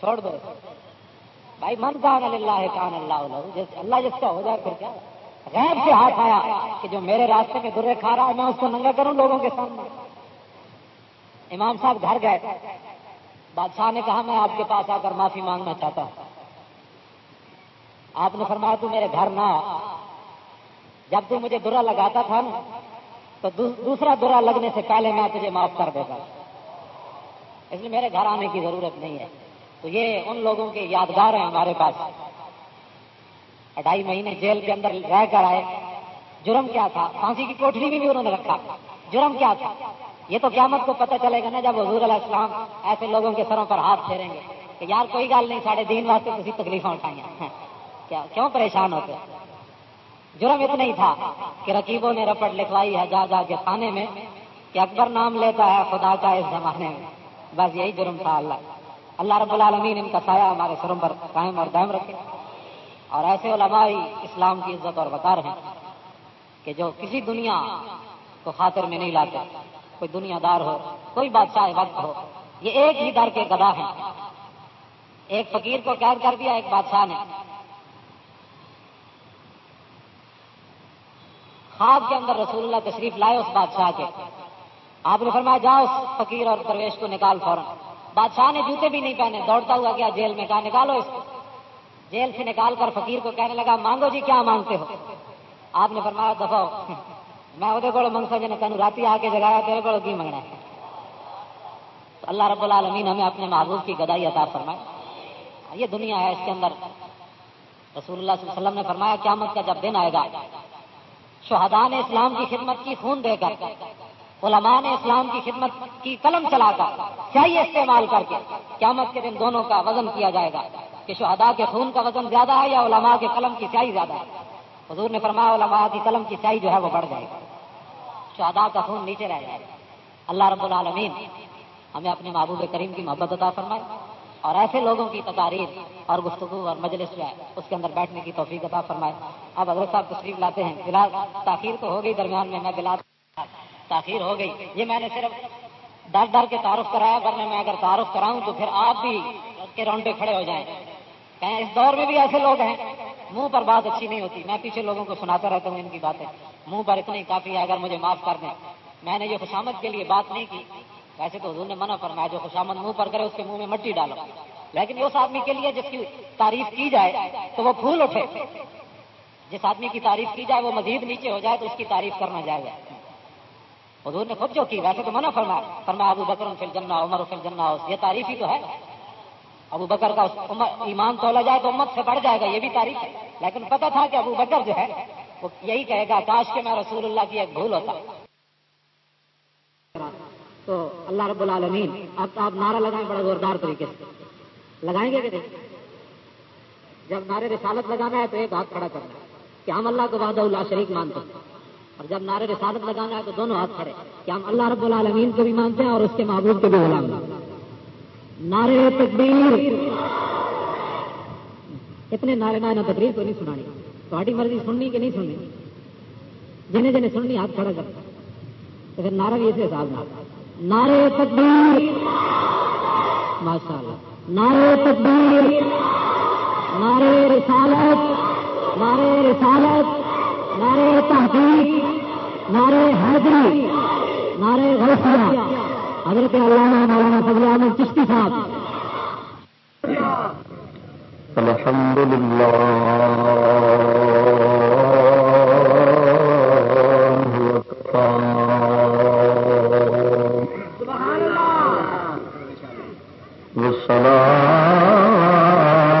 چھوڑ دو۔ بھائی، من کان اللہ ہے کان اللہ اللہ جس کا ہو جائے پھر کیا؟ غیر سے ہاتھ آیا کہ جو میرے راستے میں درے کھا رہا ہے، میں اس کو ننگا کروں لوگوں کے سامنے۔ امام صاحب گھر گئے۔ بادشاہ نے کہا، میں آپ کے پاس آ کر معافی مانگنا چاہتا ہوں۔ آپ نے فرمایا، تو میرے گھر نہ جب تو مجھے درا لگاتا تھا نا، تو دوسرا درا لگنے سے پہلے میں تجھے معاف کر دیتا۔ اس لیے میرے گھر آنے کی ضرورت نہیں ہے۔ تو یہ ان لوگوں کے یادگار ہیں ہمارے پاس۔ اڑائی مہینے جیل کے اندر رہ کر آئے۔ جرم کیا تھا؟ پھانسی کی کوٹری بھی انہوں نے رکھا۔ جرم کیا تھا؟ یہ تو قیامت کو پتہ چلے گا نا جب حضور علیہ السلام ایسے لوگوں کے سروں پر ہاتھ پھیریں گے کہ یار کوئی گل نہیں، ساڑھے دین واسطے کسی تکلیفیں اٹھائی کیا کیوں پریشان ہوتے؟ جرم اتنا ہی تھا کہ رقیبوں نے رپٹ لکھوائی ہے جا جا کے تھانے میں کہ اکبر نام لیتا ہے خدا کا اس زمانے میں۔ بس یہی جرم تھا اللہ۔ اللہ رب العالمین ان کا سایہ ہمارے سروں پر قائم اور دائم رکھے۔ اور ایسے علماء ہی اسلام کی عزت اور وقار ہیں کہ جو کسی دنیا کو خاطر میں نہیں لاتے، کوئی دنیا دار ہو، کوئی بادشاہ وقت ہو، یہ ایک ہی در کے گدا ہیں۔ ایک فقیر کو قید کر دیا، ایک بادشاہ نے۔ خواب کے اندر رسول اللہ تشریف لائے اس بادشاہ کے۔ آپ نے فرمایا، جاؤ اس فقیر اور پرویش کو نکال فوراً۔ بادشاہ نے جوتے بھی نہیں پہنے، دوڑتا ہوا گیا جیل میں، کہا نکالو اس کو۔ جیل سے نکال کر فقیر کو کہنے لگا، مانگو جی کیا مانگتے ہو؟ آپ نے فرمایا دفاع میں وہ کو منگ سکے تین رات آ کے جگایا، تیرے کو کی منگنا ہے؟ اللہ رب العالمین ہمیں اپنے محبوب کی گدائی عطا فرمائے۔ یہ دنیا ہے، اس کے اندر۔ رسول اللہ صلی اللہ علیہ وسلم نے فرمایا، قیامت کا جب دن آئے گا، شہداء نے اسلام کی خدمت کی خون دے کر علماء نے اسلام کی خدمت کی قلم چلا کر چاہیے استعمال کر کے قیامت کے دن دونوں کا وزن کیا جائے گا کہ شہداء کے خون کا وزن زیادہ ہے یا علماء کے قلم کی سیاہی زیادہ ہے؟ حضور نے فرمایا علماء کی قلم کی سیاہی جو ہے وہ بڑھ جائے گا شہداء کا خون نیچے رہ جائے گا۔ اللہ رب العالمین ہمیں اپنے محبوب کریم کی محبت عطا فرمائے اور ایسے لوگوں کی تقاریر اور گفتگو اور مجلس جو ہے اس کے اندر بیٹھنے کی توفیق عطا فرمائے۔ اب حضرت صاحب تشریف لاتے ہیں۔ بلا تاخیر تو ہو گئی درمیان میں میں بلا تاخیر ہو گئی۔ یہ میں نے صرف ڈر ڈر کے تعارف کرایا، ورنہ میں اگر تعارف کراؤں تو پھر آپ بھی کے رونڈے کھڑے ہو جائیں۔ کہیں اس دور میں بھی ایسے لوگ ہیں، منہ پر بات اچھی نہیں ہوتی۔ میں پیچھے لوگوں کو سناتا رہتا ہوں ان کی باتیں۔ منہ پر اتنی کافی ہے، اگر مجھے معاف کر دیں۔ میں نے یہ خوشامد کے لیے بات نہیں کی۔ ویسے تو حضور نے منع فرمایا، جو خوشامد منہ پر کرے، اس کے منہ میں مٹی ڈالو۔ لیکن اس آدمی کے لیے جس کی تعریف کی جائے تو وہ پھول اٹھے۔ جس آدمی کی تعریف کی جائے، وہ مزید نیچے ہو جائے تو اس کی تعریف کرنا جائے حضور نے خود جو کی، ویسے تو منع فرمایا۔ فرمایا، ابو بکر فل جنا عمر فل جنا یہ تعریف ہی تو ہے۔ ابو بکر کا ایمان تولا جائے تو امت سے بڑھ جائے گا، یہ بھی تعریف ہے۔ لیکن پتا تھا کہ ابو بکر جو ہے، وہ یہی کہے گا، کاش کہ میں رسول اللہ کی ایک بھول ہوتا۔ تو اللہ رب العالمین اب آپ نعرہ لگائیں بڑے زوردار طریقے سے۔ لگائیں گے کہ نہیں؟ جب نعرے رسالت لگانا ہے تو ایک ہاتھ کھڑا کرنا ہے کہ ہم اللہ کو وحد اللہ شریک مانتے ہیں۔ اور جب نعرے رسالت لگانا ہے تو دونوں ہاتھ کھڑے کہ ہم اللہ رب العالمین کو بھی مانتے ہیں اور اس کے محبوب کو بھی غلام نعرے تکبیر۔ اتنے نعرے نہ تقریر تو نہیں سنانی۔ تھوڑی مرضی سننی کہ نہیں سننی؟ جنہیں جنہیں سننی، ہاتھ کھڑا کر۔ تو پھر نعرہ بھی اسے حساب نہ نعرے تکبیر۔ ماشاء اللہ نعرے تکبیر۔ نعرے رسالت۔ نعرے رسالت۔ نعرے تحقیق نعرے حیدری نعرے غوثیہ حضرت علامہ مولانا فضل احمد چشتی صاحب۔ الحمد لله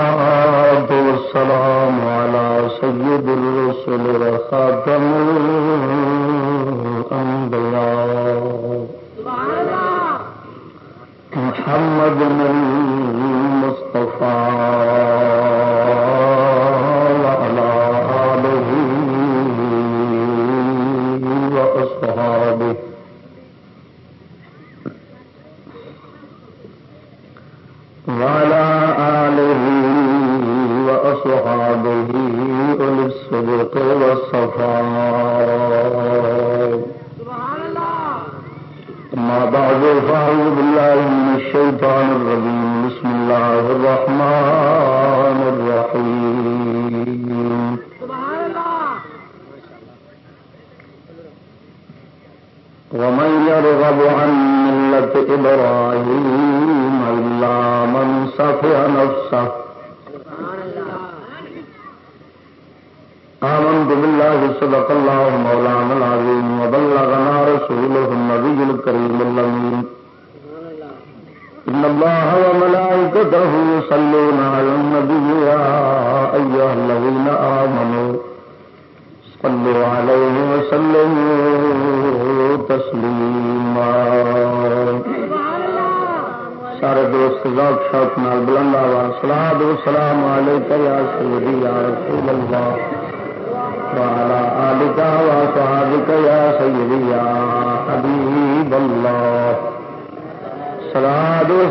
والصلاة والسلام على سيد الرسل وخاتم الأنبياء. محمد المصطفى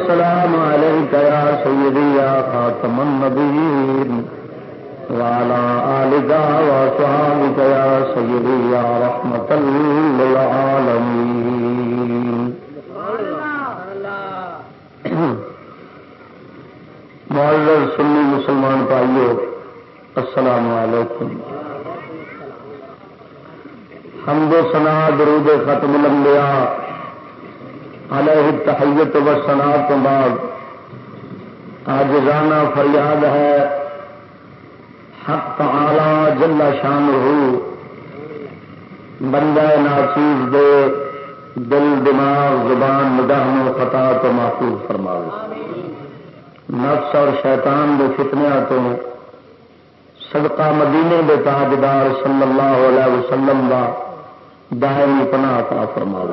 والسلام عليك يا سيدي يا خاتم النبيين وعلى آلك وصحابك يا سيدي يا رحمة للعالمين. معذر سنی مسلمان پائیو السلام علیکم. حمد و سنا درود ختم لمبیا علیہ تحیت و سنا تو بعد۔ آج رانا فریاد ہے۔ حق تعالی جل شان ہو بندہ ناچیز دے دل، دماغ، زبان، نگاہ خطا تو محفوظ فرماؤ نفس اور شیطان دے فتنیا تو صدقہ مدینے دے تاجدار صلی اللہ علیہ وسلم کا دائمی پناہ عطا فرماؤ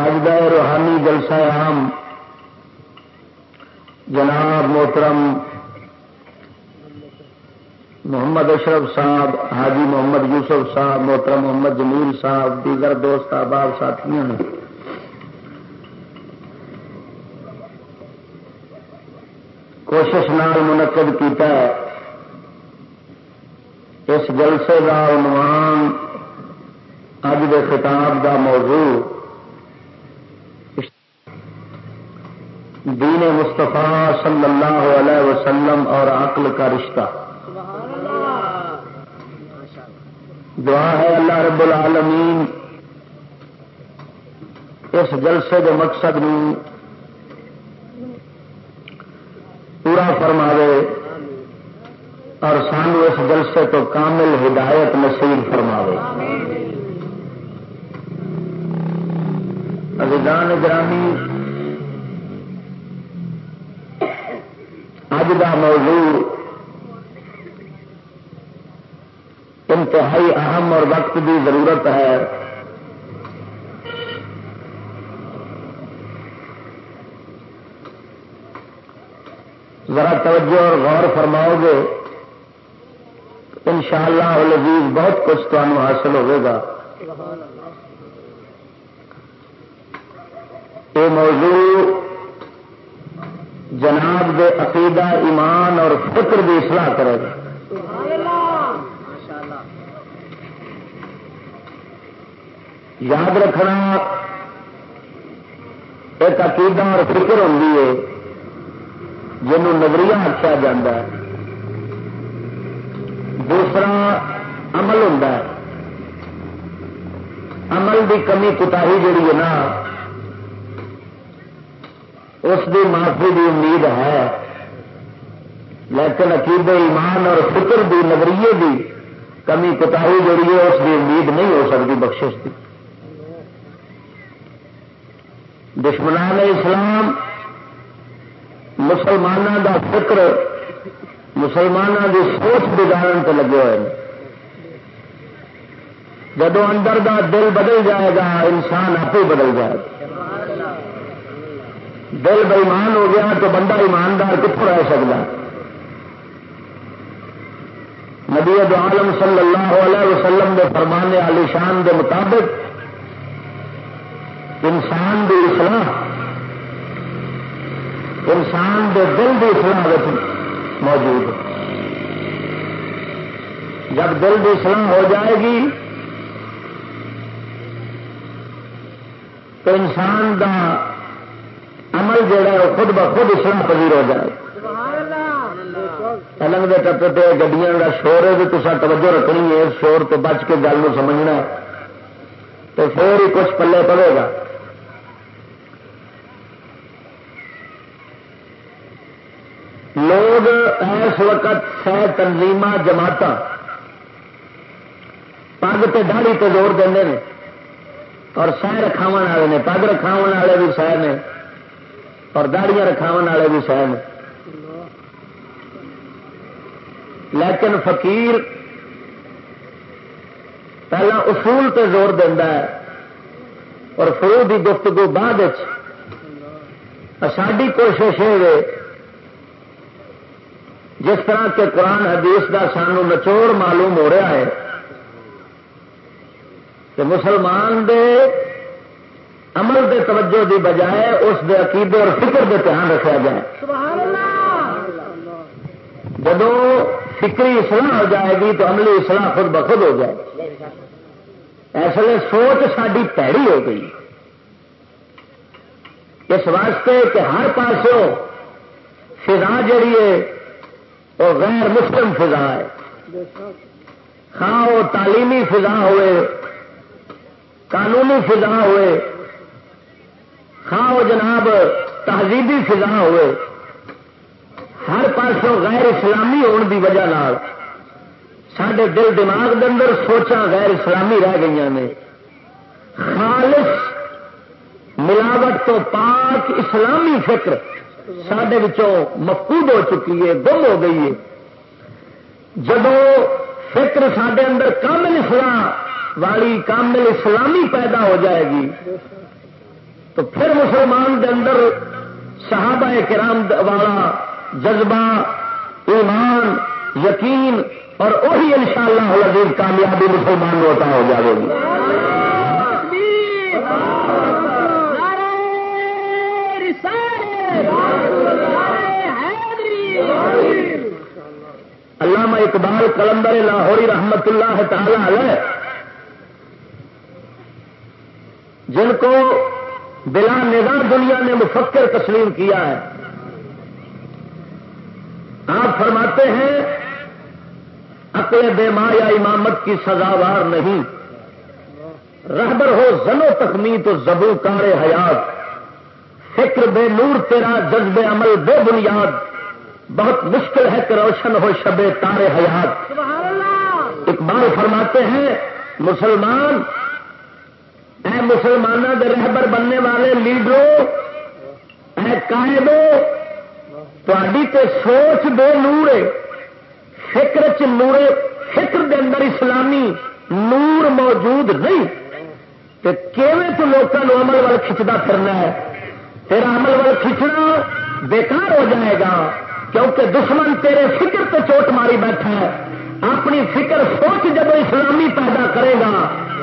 اج کا روحانی جلسہ عام۔ جناب محترم محمد اشرف صاحب، حاجی محمد یوسف صاحب، محترم محمد جمیل صاحب، دیگر دوست احباب ساتھیوں نے کوشش نال منعقد کیتا ہے۔ اس جلسے کا عنوان اج کے خطاب کا موضوع دین مصطفیٰ صلی اللہ علیہ وسلم اور عقل کا رشتہ۔ دعا ہے اللہ رب العالمین، اس جلسے کے مقصد نو پورا فرماوے اور سانو اس جلسے تو کامل ہدایت نصیب فرماوے۔ ابان گرامی اج کا موضوع انتہائی اہم اور وقت کی ضرورت ہے۔ ذرا توجہ اور غور فرماؤ گے۔ ان شاء اللہ لذیذ بہت کچھ تمہیں حاصل ہوگا یہ موضوع جناب دے عقیدہ، ایمان اور فکر کی اصلاح کرے گا یاد رکھنا، ایک عقیدہ اور فکر ہوتی ہے، جنہوں نظریہ آخیا جا دوسرا، عمل ہوں عمل کی کمی کتا جڑی ہے نا اس کی معافی کی امید ہے۔ لیکن عقید ایمان اور فکر کی نظریے کی کمی کتا جڑی ہے، اس کی امید نہیں ہو سکتی بخشش کی دشمنان اسلام مسلمانوں کا فکر مسلمانوں کی سوچ بگاڑ سے لگے ہوئے جب اندر کا دل بدل جائے گا، انسان آپ ہی بدل جائے گا۔ دل بےمان ہو گیا تو بندہ ایماندار کتوں رہ سکتا نبی عالم صلی اللہ علیہ وسلم کے فرمانے علی شان کے مطابق انسان کی اصلاح، انسان کے دل کی اصلاح موجود جب دل کی اصلاح ہو جائے گی تو انسان کا عمل جہا وہ خود بخود اصلاح پذیر ہو جائے۔ پلنگ کے ٹپے پہ گڈیاں کا شور ہے تصا توجہ رکھنی ہے شور تو بچ کے گل سمجھنا تو پھر ہی کچھ پلے پڑے گا۔ لوگ اس وقت سہ تنظیم جماعت پگ تے داڑی تے زور دے اور سہ رکھاو والے نے پگ رکھاو والے بھی سہ نے۔ اور داڑیاں رکھاو والے بھی سہ لیکن فقیر پہلا اصول تے زور دینا ہے اور فرو کی گفتگو بعد ساری کوشش ہے جس طرح کے قرآن حدیث کا سانو نچوڑ معلوم ہو رہا ہے کہ مسلمان دے عمل دے توجہ دی بجائے اس دے عقیدے اور فکر دے دھیان رکھا جائے۔ جب فکری اصلاح ہو جائے گی تو عملی اصلاح خود بخود ہو جائے۔ اس لیے سوچ ساری پیڑی ہو گئی۔ اس واسطے کہ ہر پاسوں فضا جڑی ہے، وہ غیر مسلم فضا ہے۔ ہاں وہ تعلیمی فضا ہوئے، قانونی فضا ہوئے ہاں وہ جناب تہذیبی فضا ہوئے۔ ہر پاسوں غیر اسلامی ہونے کی وجہ سڈے دل دماغ کے اندر سوچا غیر اسلامی رہ گئی نے۔ خالص ملاوٹ تو پاک اسلامی فکر سڈے مفقود ہو چکی ہے، گم ہو گئی ہے۔ جب فکر سڈے اندر کامل اسلام والی کامل اسلامی پیدا ہو جائے گی تو پھر مسلمان کے اندر صحابہ کرام والا جذبہ، ایمان، یقین اور وہی ان شاء اللہ کامیابی مسلمان ہوتا ہو جائے گی۔ علامہ اقبال کلندر لاہوری رحمت اللہ تعالی علیہ، جن کو بلا نظر دنیا نے مفکر تسلیم کیا ہے۔ آپ فرماتے ہیں اپنے بے مایا امامت کی سزاوار نہیں۔ رہبر ہو زنو تخمی تو زبو کار حیات۔ فکر بے نور تیرا جذب عمل بے بنیاد۔ بہت مشکل ہے کہ روشن ہو شب تارے حیات۔ اقبال فرماتے ہیں مسلمان اے مسلمانوں کے رہبر بننے والے لیڈروں اے قائدوں تاری تے سوچ بے نور فکر چ نورے فکر دے اندر اسلامی نور موجود نہیں۔ تو تو لوگوں عمل وال کھچتا پھرنا ہے؟ تیرا عمل وال کھچنا بیکار ہو جائے گا، کیونکہ دشمن تیرے فکر تو چوٹ ماری بیٹھا ہے۔ اپنی فکر سوچ جب اسلامی پیدا کرے گا،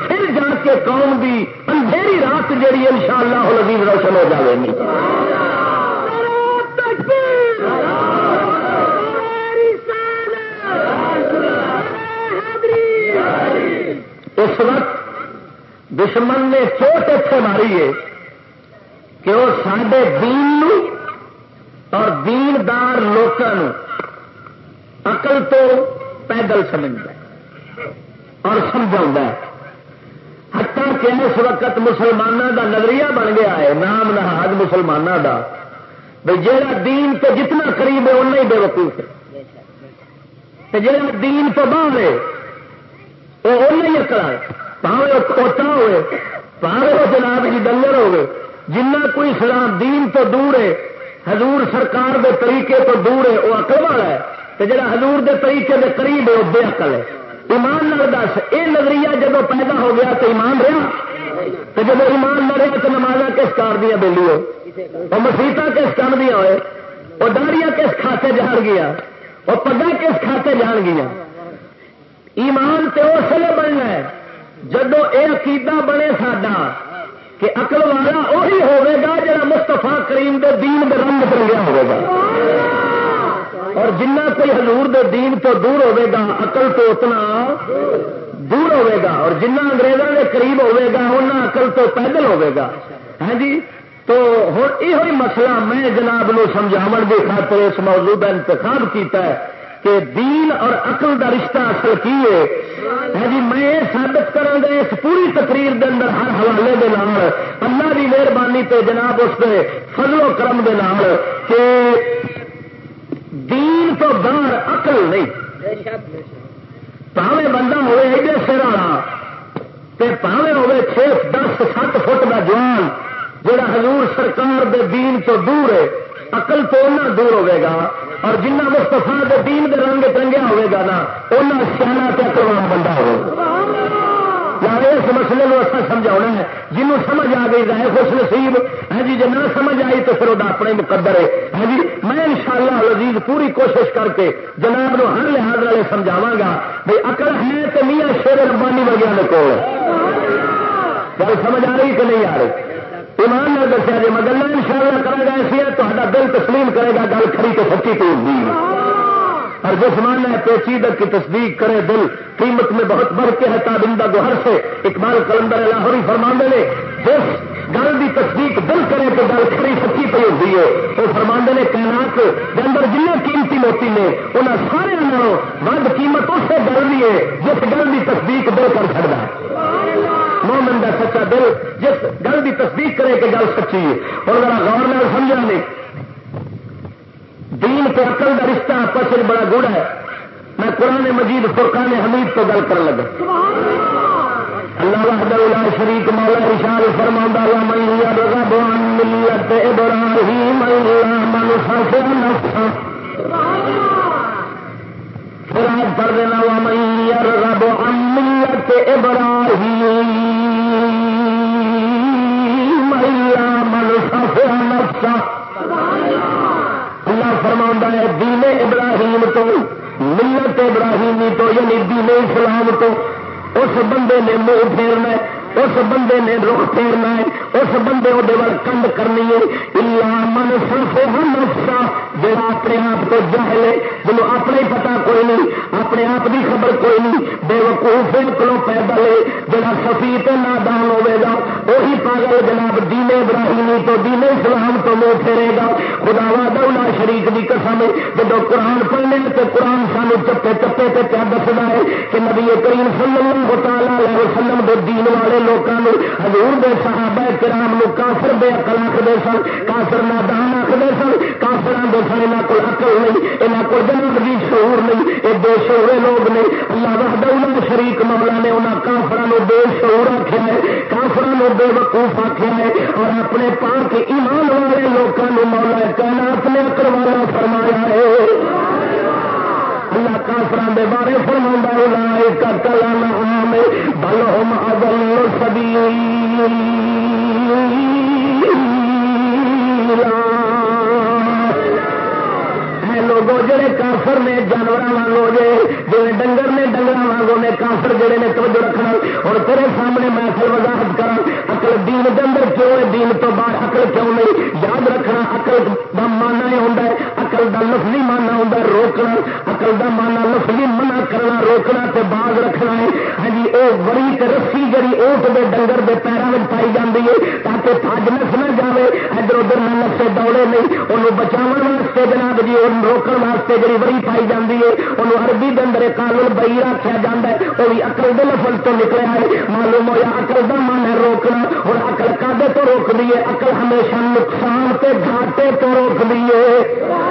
پھر جا کے قوم بھی اندھیری رات جیڑی ان شاء اللہ روشن ہو جائے گی۔ اس وقت دشمن نے چوٹ اتنے ماری ہے کہ وہ سڈے دین اور دیندار لوگوں اقل تو پیدل سمجھتا ہے اور سمجھا ہٹا کہ اس وقت مسلمانوں کا نظریہ بن گیا ہے، نام نہاد مسلمانوں کا بھائی جہاں دین تو جتنا قریب ہے اُنہ ہی بے وقوف ہے۔ جہاں دین تو باہر ہے، وہ نہیں اکڑا پاوے وہ کھوٹا ہوئے پاوے وہ جناب جی ڈنگر ہوئے، جنہ کوئی اسلام دین تو دور ہے، حضور سرکار دے طریقے تو دور ہے، وہ اکل والا ہے۔ تو جڑا حضور دے طریقے دے قریب ہے، وہ بے اقل ہے۔ ایمان نہ دس یہ نظریہ جب پیدا ہو گیا تو ایمان رہا تو جب ایمان نہ رہا تو نماز کس کار دیا بہلی ہو وہ مسیطا کس کام دیا ہوئے؟ وہ داڑیاں کس کھاتے جان گیا؟ وہ پگا کس کھاتے جان گیا؟ ایمان تے اس لیے بننا ہے، جدو یہ عقیدہ بنے ساڈا کہ اقل والا وہی ہوگا جا مستفا کریم دے دین دے رنگ رنگیا ہوگا اور جنہ کوئی حضور دے دین تو دور ہوگا اقل تو اتنا دور ہوگا اور جنہ انگریزوں کے قریب ہوگا انہیں اقل تو پیدل ہوگا ہے ہاں جی؟ تو ہوں یہ مسئلہ میں جناب نو سمجھاو کی خاطر اس موضوع کا انتخاب کیتا ہے کہ دین اور عقل کا رشتہ اصل کی ہے؟ ہاں جی میں یہ سابت کرا گا، اس پوری تقریر دے اندر ہر حوالے دے نال، اللہ کی مہربانی تے جناب اس کے فضل و کرم دے نال کہ دین تو باہر عقل نہیں. پاوے بندہ ہوئے ایڈے سر والا پاوے ہوئے چھ دس، سات فٹ کا جوان جہاں حضور سرکار دے دین تو دور ہے، عقل تو اُنہ دور ہوئے گا اور جنہ مستفا دے دین دے رنگ ٹنگیا ہوئے گا نا اُنہ سیاح تے بندہ ہوگا یعنی اس مسئلے کو اصل سمجھا ہے۔ جنوں سمجھ آ گئی رائے خوش نصیب ہے جی جی نہ سمجھ آئی تو پھر وہ اپنے مقدر ہے۔ ہے جی میں ان شاء اللہ لذیذ پوری کوشش کر کے جناب نو ہر لحاظ والے سمجھاوا گا بھائی اکڑ ہے تو میاں شیر ربانی وغیرہ کو گل سمجھ آ رہی کہ نہیں آ رہی؟ ایمان نے دسیا جی میں گلا ان شاء اللہ کرے گا ایسی ہے تو دل تسلیم کرے گا، گل کھڑی تو سچی تو ہوگی اور جس معنی پیچیدہ کی تصدیق کرے دل، قیمت میں بہت بڑھ کے ہے تابندہ گوہر سے۔ اقبال کلندر لاہوری فرماندے نے، جس گل کی تصدیق دل کرے تو گل کھڑی سچی پی ہوتی ہے۔ وہ فرماندے نے، کائنات کے اندر جن قیمتی موتی نے انہیں سارے نالوں ود قیمت اسے گل بھی ہے جس گل کی تصدیق دل کر سکتا ہے۔ مومن کا سچا دل، جس گل کی تصدیق کرے کہ گل سچی ہے۔ اور ذرا غور نال سمجھا نہیں دین کے کا رشتہ آپس میں بڑا گڑ ہے۔ میں قرآن مجید فرقان حمید تو گل کر لگا۔ اللہ وحد اللہ شریک مولا اشار فرما من يرغب عن ملة ابراهيم الا من خشع نفسه۔ فراد کر دینا ومن يرغب عن ملة ابراهيم الا من خشع نفسه۔ اللہ فرما ہے، دین ابراہیم تو، ملت ابراہیمی تو یعنی دین اسلام تو، اس بندے نے منہ پھیرنا اس بندے نے رخ پھیرنا ہے، اس بندے وہ کنڈ کرنی ہے۔ من صرف نفسا، جڑا اپنے آپ کو جہل ہے جنو اپنے پتا کوئی نہیں، اپنے آپ کی خبر کوئی نہیں بے وقوف کو پیدل ہے جڑا سفی تو نادان ہوے گا، وہی پاگل جناب دین ابراہیمی تو دین اسلام تو منہ پھیرے گا۔ خدا وا شریف کی قسم جب قرآن پڑھنے تو قرآن سانو چپے چپے پہ کیا دستا ہے کہ نبی کریم صلی اللہ تعالی وسلم دے دین والے لوگوں حضور دے صحابہ کرام نو کافر بے اقل آخر سن، کافر نادان آخر سن کافر آدھے سن یہاں کو اقل نہیں یہاں کو جناب بھی شعور نہیں یہ بے شعورے لوگ نے اللہ وحدہ شریک مولا نے انہوں کافر بے شعور آخیا ہے کافر بے وقوف آخیا ہے، اور اپنے پاک ایمان والے لوگوں مولا کہنا اپنے اکر والا فرمایا ہے۔ اللہ کافران دے بارے فرما کا کلا نام بل ہوم اگل سبھی لوگو جڑے کافر نے جانور وانگو جے جی ڈنگر نے ڈنگر وانگو نے کافر جڑے نے توجہ رکھنا۔ اور تیرے سامنے میں اصل وضاحت کرا اکل دین کے اندر کیوں ہے؟ دین تو باہر اکل کیوں نہیں؟ یاد رکھنا اکل کا مانا یہ ہوتا ہے اکل کا لفظی مانا ہوتا روکنا اکل کا مانا لفظی منع کرنا، روکنا تے باغ رکھنا ہے۔ ہاں جی وہ وری رسی جی اوٹ دے ڈنگر دے پیروں میں پائی جاتی ہے تاکہ پج نس نہ جائے ادھر ادھر نہ نسے دوڑے نہیں انہوں بچاؤ واسطے جناب جی وہ روکنے واسطے جی وری پائی جاتی ہے۔ انہوں عربی کے اندر کالل بئی آخیا جا ہے وہ بھی اکل دے لفظ تو نکلیا ہے معلوم ہوا اکل کا من ہے روکنا اور اکل کدے تو روک دیے اکل ہمیشہ نقصان تے گھاٹے تو روک دیے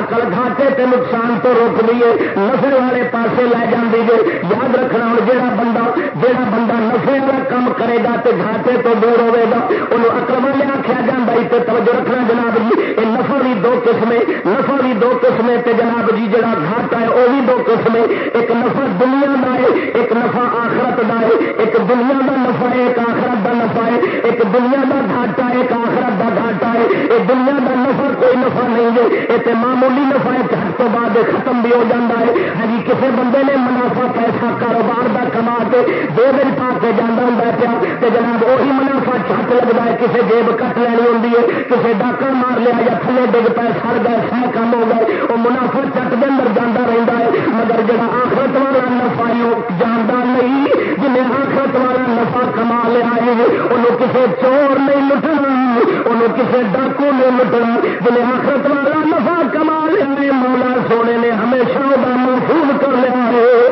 اکل گھاٹے تے نقصان تو روک لیے نفے والے پاسے لے جاندی جے۔ یاد رکھنا ہوں جہاں بندہ جہاں بندہ نفے والا کام کرے گا تے گھاٹے تو دور ہوے گا، انہوں اکل والے آخیا جا تے توجہ رکھنا جناب جی یہ نفا بھی دو قسمیں نفا بھی دو قسمیں تے جناب جی جڑا گھاٹا ہے وہ بھی دو قسمیں۔ ایک نفع دنیا کا ہے ایک نفع آخرت کا ہے ایک دنیا کا نفع ہے ایک آخرت کا نفع ہے ایک دنیا کا گھاٹا ہے ایک آخرت کا گھاٹا ہے ایک دنیا کا نفع، کوئی نفع نہیں ہے یہ معمولی معمولی نفا ہے تو بعد ختم بھی ہو جاتا ہے۔ ہاں جی، کسی بندے نے منافع پیسہ کاروبار کا کما کے دو دن پا کے جانا ہوں پیا تو جناب وہی منافع چھت لگتا ہے کسی جیب کٹ لینی ہوں کسی ڈاکہ مار لیا یا تھلے ڈگ پائے سڑ گئے، سہ کم ہو گئے، وہ منافع چٹ کے اندر جانا رہتا ہے۔ مگر جہاں آخرت والا نفا جانا نہیں۔ جنہیں آخرت والا نفا کما لیا ہے، انہوں کسی چور نہیں لٹنا۔ انہوں کسی ڈاکو نہیں لٹنا، جنہیں آخرت والا نفا کما لیا مولا سونے نے ہمیشہ وہ محفوظ کر لیا ہے۔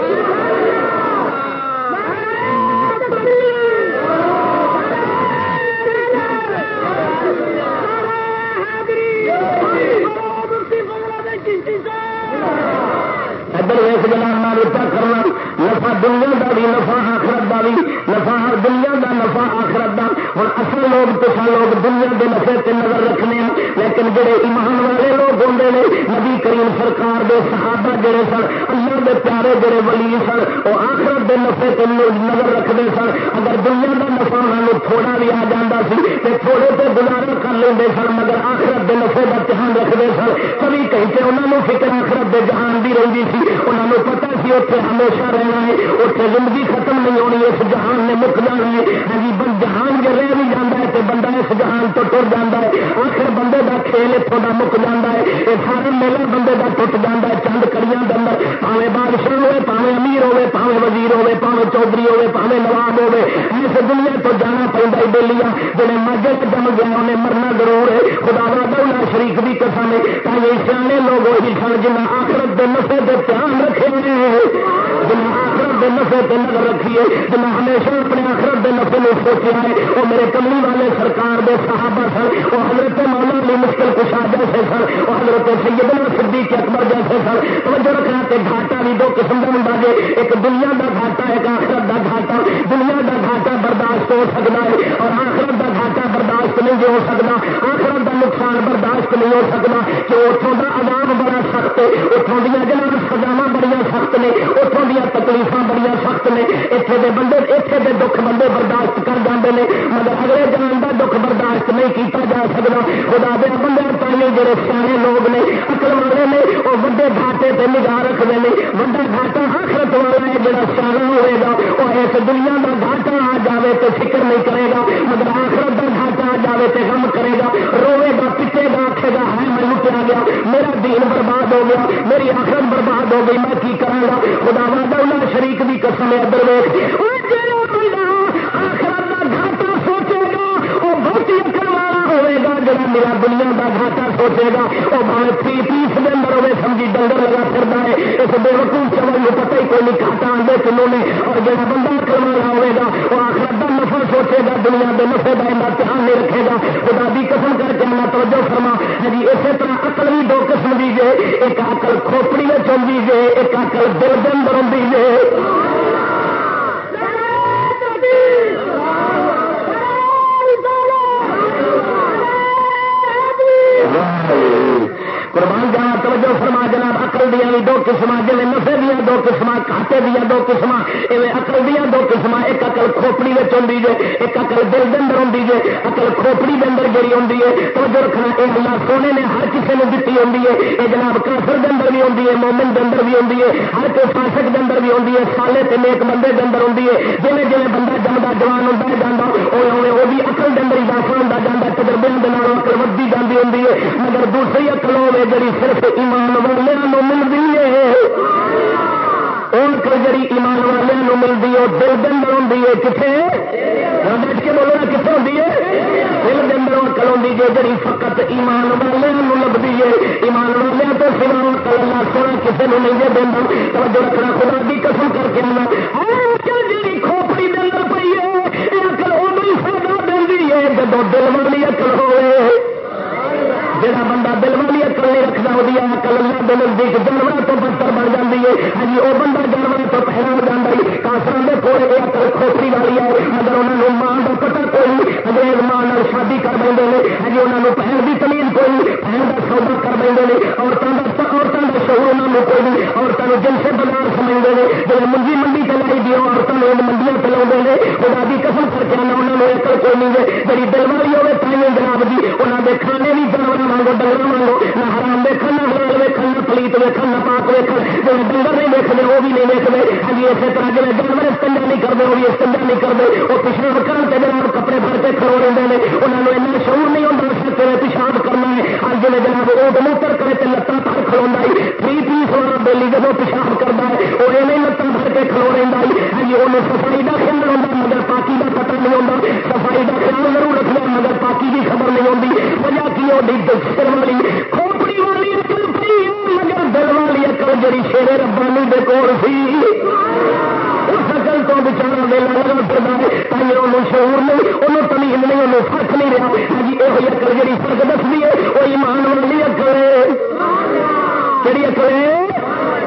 ادھر اس جناب کیا کرنا۔ نفا دنیا کا بھی نفا آخرت کا بھی نفا ہر دنیا کا نفا آخرت کا ہوں اصل لوگ تو لوگ دنیا کے نفے سے نظر رکھنے ہیں لیکن جڑے ایمان والے لوگ ہوں نے، نبی کریم سرکار دے صحابہ جڑے سن، اللہ دے پیارے جڑے ولی سن وہ آخرت دے نفے سے نظر رکھتے سن۔ اگر دنیا کا نفا انہوں تھوڑا بھی آ جاتا سی تو تھوڑے تو گزارا کر لیں سن، مگر آخرت دے نفے کا دھیان رکھتے سن۔ کبھی کہیں کہ انہوں نے فکر آخرت دے جہان بھی رہی سی انہوں نے پتا سی اتنے ہمیشہ رہنا ہے اتنے زندگی ختم نہیں ہونی، اس جہان نے مک جانا ہے۔ ہاں جی جہان جی رہ بھی جانا ہے تو بندہ اس جہان تو ٹر جانا ہے۔ آخر بندے کا کھیل اتوں کا مک جانا ہے۔ یہ سارا میلہ بندے کا ٹوٹ جانا ہے، چند کڑیاں اندر۔ پاوے بادشاہ ہوے پاوے امیر ہوے پاوے وزیر ہوے پاوے چودھری ہوے پاوے نواب ہوے اس دنیا تو جانا پہ بےلیاں۔ جڑے مجھے جم گیا، انہیں مرنا ضرور ہے۔ خدا بہت شریف بھی قسم ہے تاکہ سیانے لوگ وہی سن جنہیں آخرت کے نفے سے دھیان رکھے جنہیں آخرت کے نفے سے نظر رکھیے جنہیں ہمیشہ اپنے آخرت کے نفے میں سوچا ہے۔ وہ میرے کملی والے سرکار دے صحابہ سن وہ حضرت مولا علی مشکل کشا جیسے سن وہ حضرت سیدنا صدیق اکبر جیسے سن۔ توجہ رکھنا کہ گھاٹا بھی دو قسم کا ہوں گے ایک دنیا کا گھاٹا، ایک آخرت کا گھاٹا۔ دنیا کا گھاٹا برداشت ہو سکتا ہے، اور آخرت کا گھاٹا برداشت نہیں ہو سکتا آخرت کا نقصان برداشت نہیں ہو سکتا کہ اتوں کا عذاب بڑا سخت ہے اتوں دیا جناب سزاوا بڑی سخت نے اتوں دیا تکلیف بڑی سخت نے اتنے کے بندے اتنے کے دکھ بندے برداشت کر جاتے ہیں مگر اگلے جان کا دکھ برداشت نہیں کیتا جا سکتا خدا دیا بندے پہلے جڑے سارے لوگ نے اکل والے نے وہ وڈے گھاٹے سے نگاہ رکھتے ہیں وڈا گھاٹا آخرت والا ہے جڑا سارا ہوئے گا وہ اس دنیا کا گھاٹا آ جائے تو فکر نہیں کرے گا۔ مگر آخرت کا آ جائے تو غم کرے گا روے گا پچے گا آخے گا ہے میں لٹیا گیا، میرا دین برباد ہو گیا، میری آخر برباد ہو گئی، میں کی کروں گا؟ خدا وا شریک بھی قسم ہے، ادھر ویخ آخرت کا گھاٹا سوچے گا وہ بہت اکڑ والا ہوئے جب میرا دنیا کا گھاٹا سوچے گا وہ بھاوے تی پیس کے اندر ہوئے سمجھی ڈنگر لگا کرتا ہے اس بے وقوف چمن میں پتہ ہی کوئی نہیں گھاٹا آدھے کلو نے اور جب بندہ اکڑ ہوئے گا وہ آخرت کا نفع سوچے گا دنیا کے نفے کا امتحان نہیں رکھے گا خدا بھی قسم کر کے میں توجہ فرما جی اسی طرح اکل بھی دو قسم دی جے ایک اکل کھوپڑی میں چلتی جے ایک اکل دل دن برندی جے قربان جانا توجہ فرما جناب اکل دیا بھی دو قسم جی نفے دیا دو قسم کھاتے دیا دو قسم ایویں اکل دیا دو قسم ایک اکل کھوپڑی ہوتی جے ایک اکل دل کے اندر ہوں جے اکل کھوپڑی کے اندر جی ہوں توجہ رکھنا یہ اللہ سونے نے ہر کسی نے دیتی ہوں یہ جناب کافر کے اندر بھی ہوں مومن کے اندر بھی ہوں ہر کوئی فاسک کے اندر بھی ہوں سالے تے نیک بندے کے اندر ہوں جی جی بندہ جمتا جوان ہوتا جانا وہ بھی اکل کے اندر اضافہ ہوتا جاتا تجربے اکل ودی جاتی ہوں مگر دوسری اکل ہوے جڑی صرف ایمان والوں ملتی ہے۔ ان کو جڑی ایمان والوں ملتی ہے، دل دن ہوں کتنے بیٹھ کے بولو نا کتنے ہوتی ہے؟ دل دن اکل ہوں جی جی فقط ایمان والوں لگتی ہے۔ ایمان والوں تو سوا کل اللہ سونا کسی نے نہیں دے دینا توجہ رکھنا، خدا کی قسم کر کے آنا۔ جی کھوپڑی دن پی ہے، یہ اکل ادو ہی فائدہ دینی ہے۔ جب دل والی اکل ہوئے جہاں بندہ دل والی اکل نہیں رکھتا وہ اکل اللہ دل نزدیک جانور تو پتھر بن جاتی ہے۔ ہاں جی، وہ بندہ جانور تو پہلا ہو جاتا ہے۔ کافر کے کول یہ اکل کھوپڑی والی ہے۔ اگر انہوں نے ماں کا پتا کوئی انگریز ماں شادی کر دیں ہاں جی، انہوں نے پہن کی تمیز کوئی پہن کا سودا کر دیں عورتوں کا شعور انہوں نے عورتوں جن سے بازار سمجھتے ہیں۔ جب منجی منڈی چلائی دی عورتوں نے منڈیاں چلا دے خدا کی قسم کر کے انہوں نے اکل کوئی نہیں ہے۔ جی دل والی ہوے تھی جناب جی انہوں نے کھانے بھی جانور مانگو، ڈنگر مانگو، نہ حرام ویکن نہ حلال ویکن نہ پلیت ویکن نہ پاک ویکن جو ڈنگر نہیں ویکتے وہ بھی نہیں ویکتے ہاں جی اسی طرح جی جانور استنجا نہیں کرتے، وہ بھی استنجا نہیں کرتے۔ وہ پیشاب کرن کے جناب کپڑے بھر کے کھلو رہتے ہیں۔ انہوں نے ایسا شعور نہیں ہوتا سکتے پیشاب کرنا جی جناب اوٹ موتر کرے تو لتان پر کھلوا ہے تھری پیس والا بیلی جب پیشاب کرتا ہے وہ ایویں لتان بھر کے کھلو رہتا ہے۔ ہاں جی انہوں صفائی کا خیال ہوتا مگر پاکی کا پتہ نہیں ہوتا۔ صفائی کا خیال ضرور رکھنا مگر پاکی کی خبر نہیں ہوتی۔ وجہ کی ہوتی سر والی؟ کھوپڑی والی مگر دل والی اکل جی شیر ربانی دے کول سی۔ اس تو بچارا ویلا لگا پڑتا ہے تھی انہوں شعور نہیں، انہوں تمیز نہیں، انہوں فرق نہیں رہا۔ ہاں جی یہ اکل جی فرق دستی ہے، وہ ایمان والی اکل ہے۔ کہڑی اکل ہے؟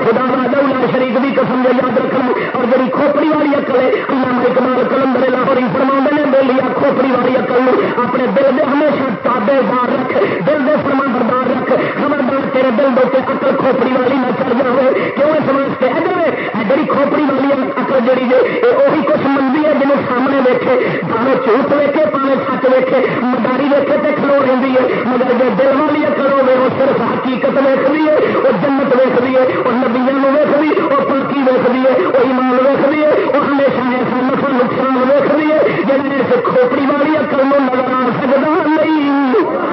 خدا بادل شریف کی قسم جو یاد رکھنا اور جی کھوپڑی والی اکل ہے، اللہ کمال کلندر لاہوری فرما نے بولیا کھوپڑی والی اکل اپنے دل دے ہمیشہ تابے دار رکھ، دل دے فرما بردار رکھ خبردار تیرے دل دے اکل کھوپڑی والی نہ چڑھ جائے کیوں سمجھ کے ادھر جی کھوپڑی والی اکل جہی جی وہی کچھ منگی ہے جنہیں سامنے ویکے پاوے جھوٹ ویکے پاوے سچ ویکے مداری ویکے تو کھلو رہی ہے۔ مگر جو دل والی اکل ہوے وہ صرف حقیقت ویکتی ہے، وہ جنت ویکتی ہے، وہ نبیا ویکتی وہ پلکی ویکتی ہے، وہ ایمان ویکتی ہے، وہ ہمیشہ ایسا نفع نقصان ویکتی ہے جن کھوپڑی والی اکل نظر آ سکتا نہیں۔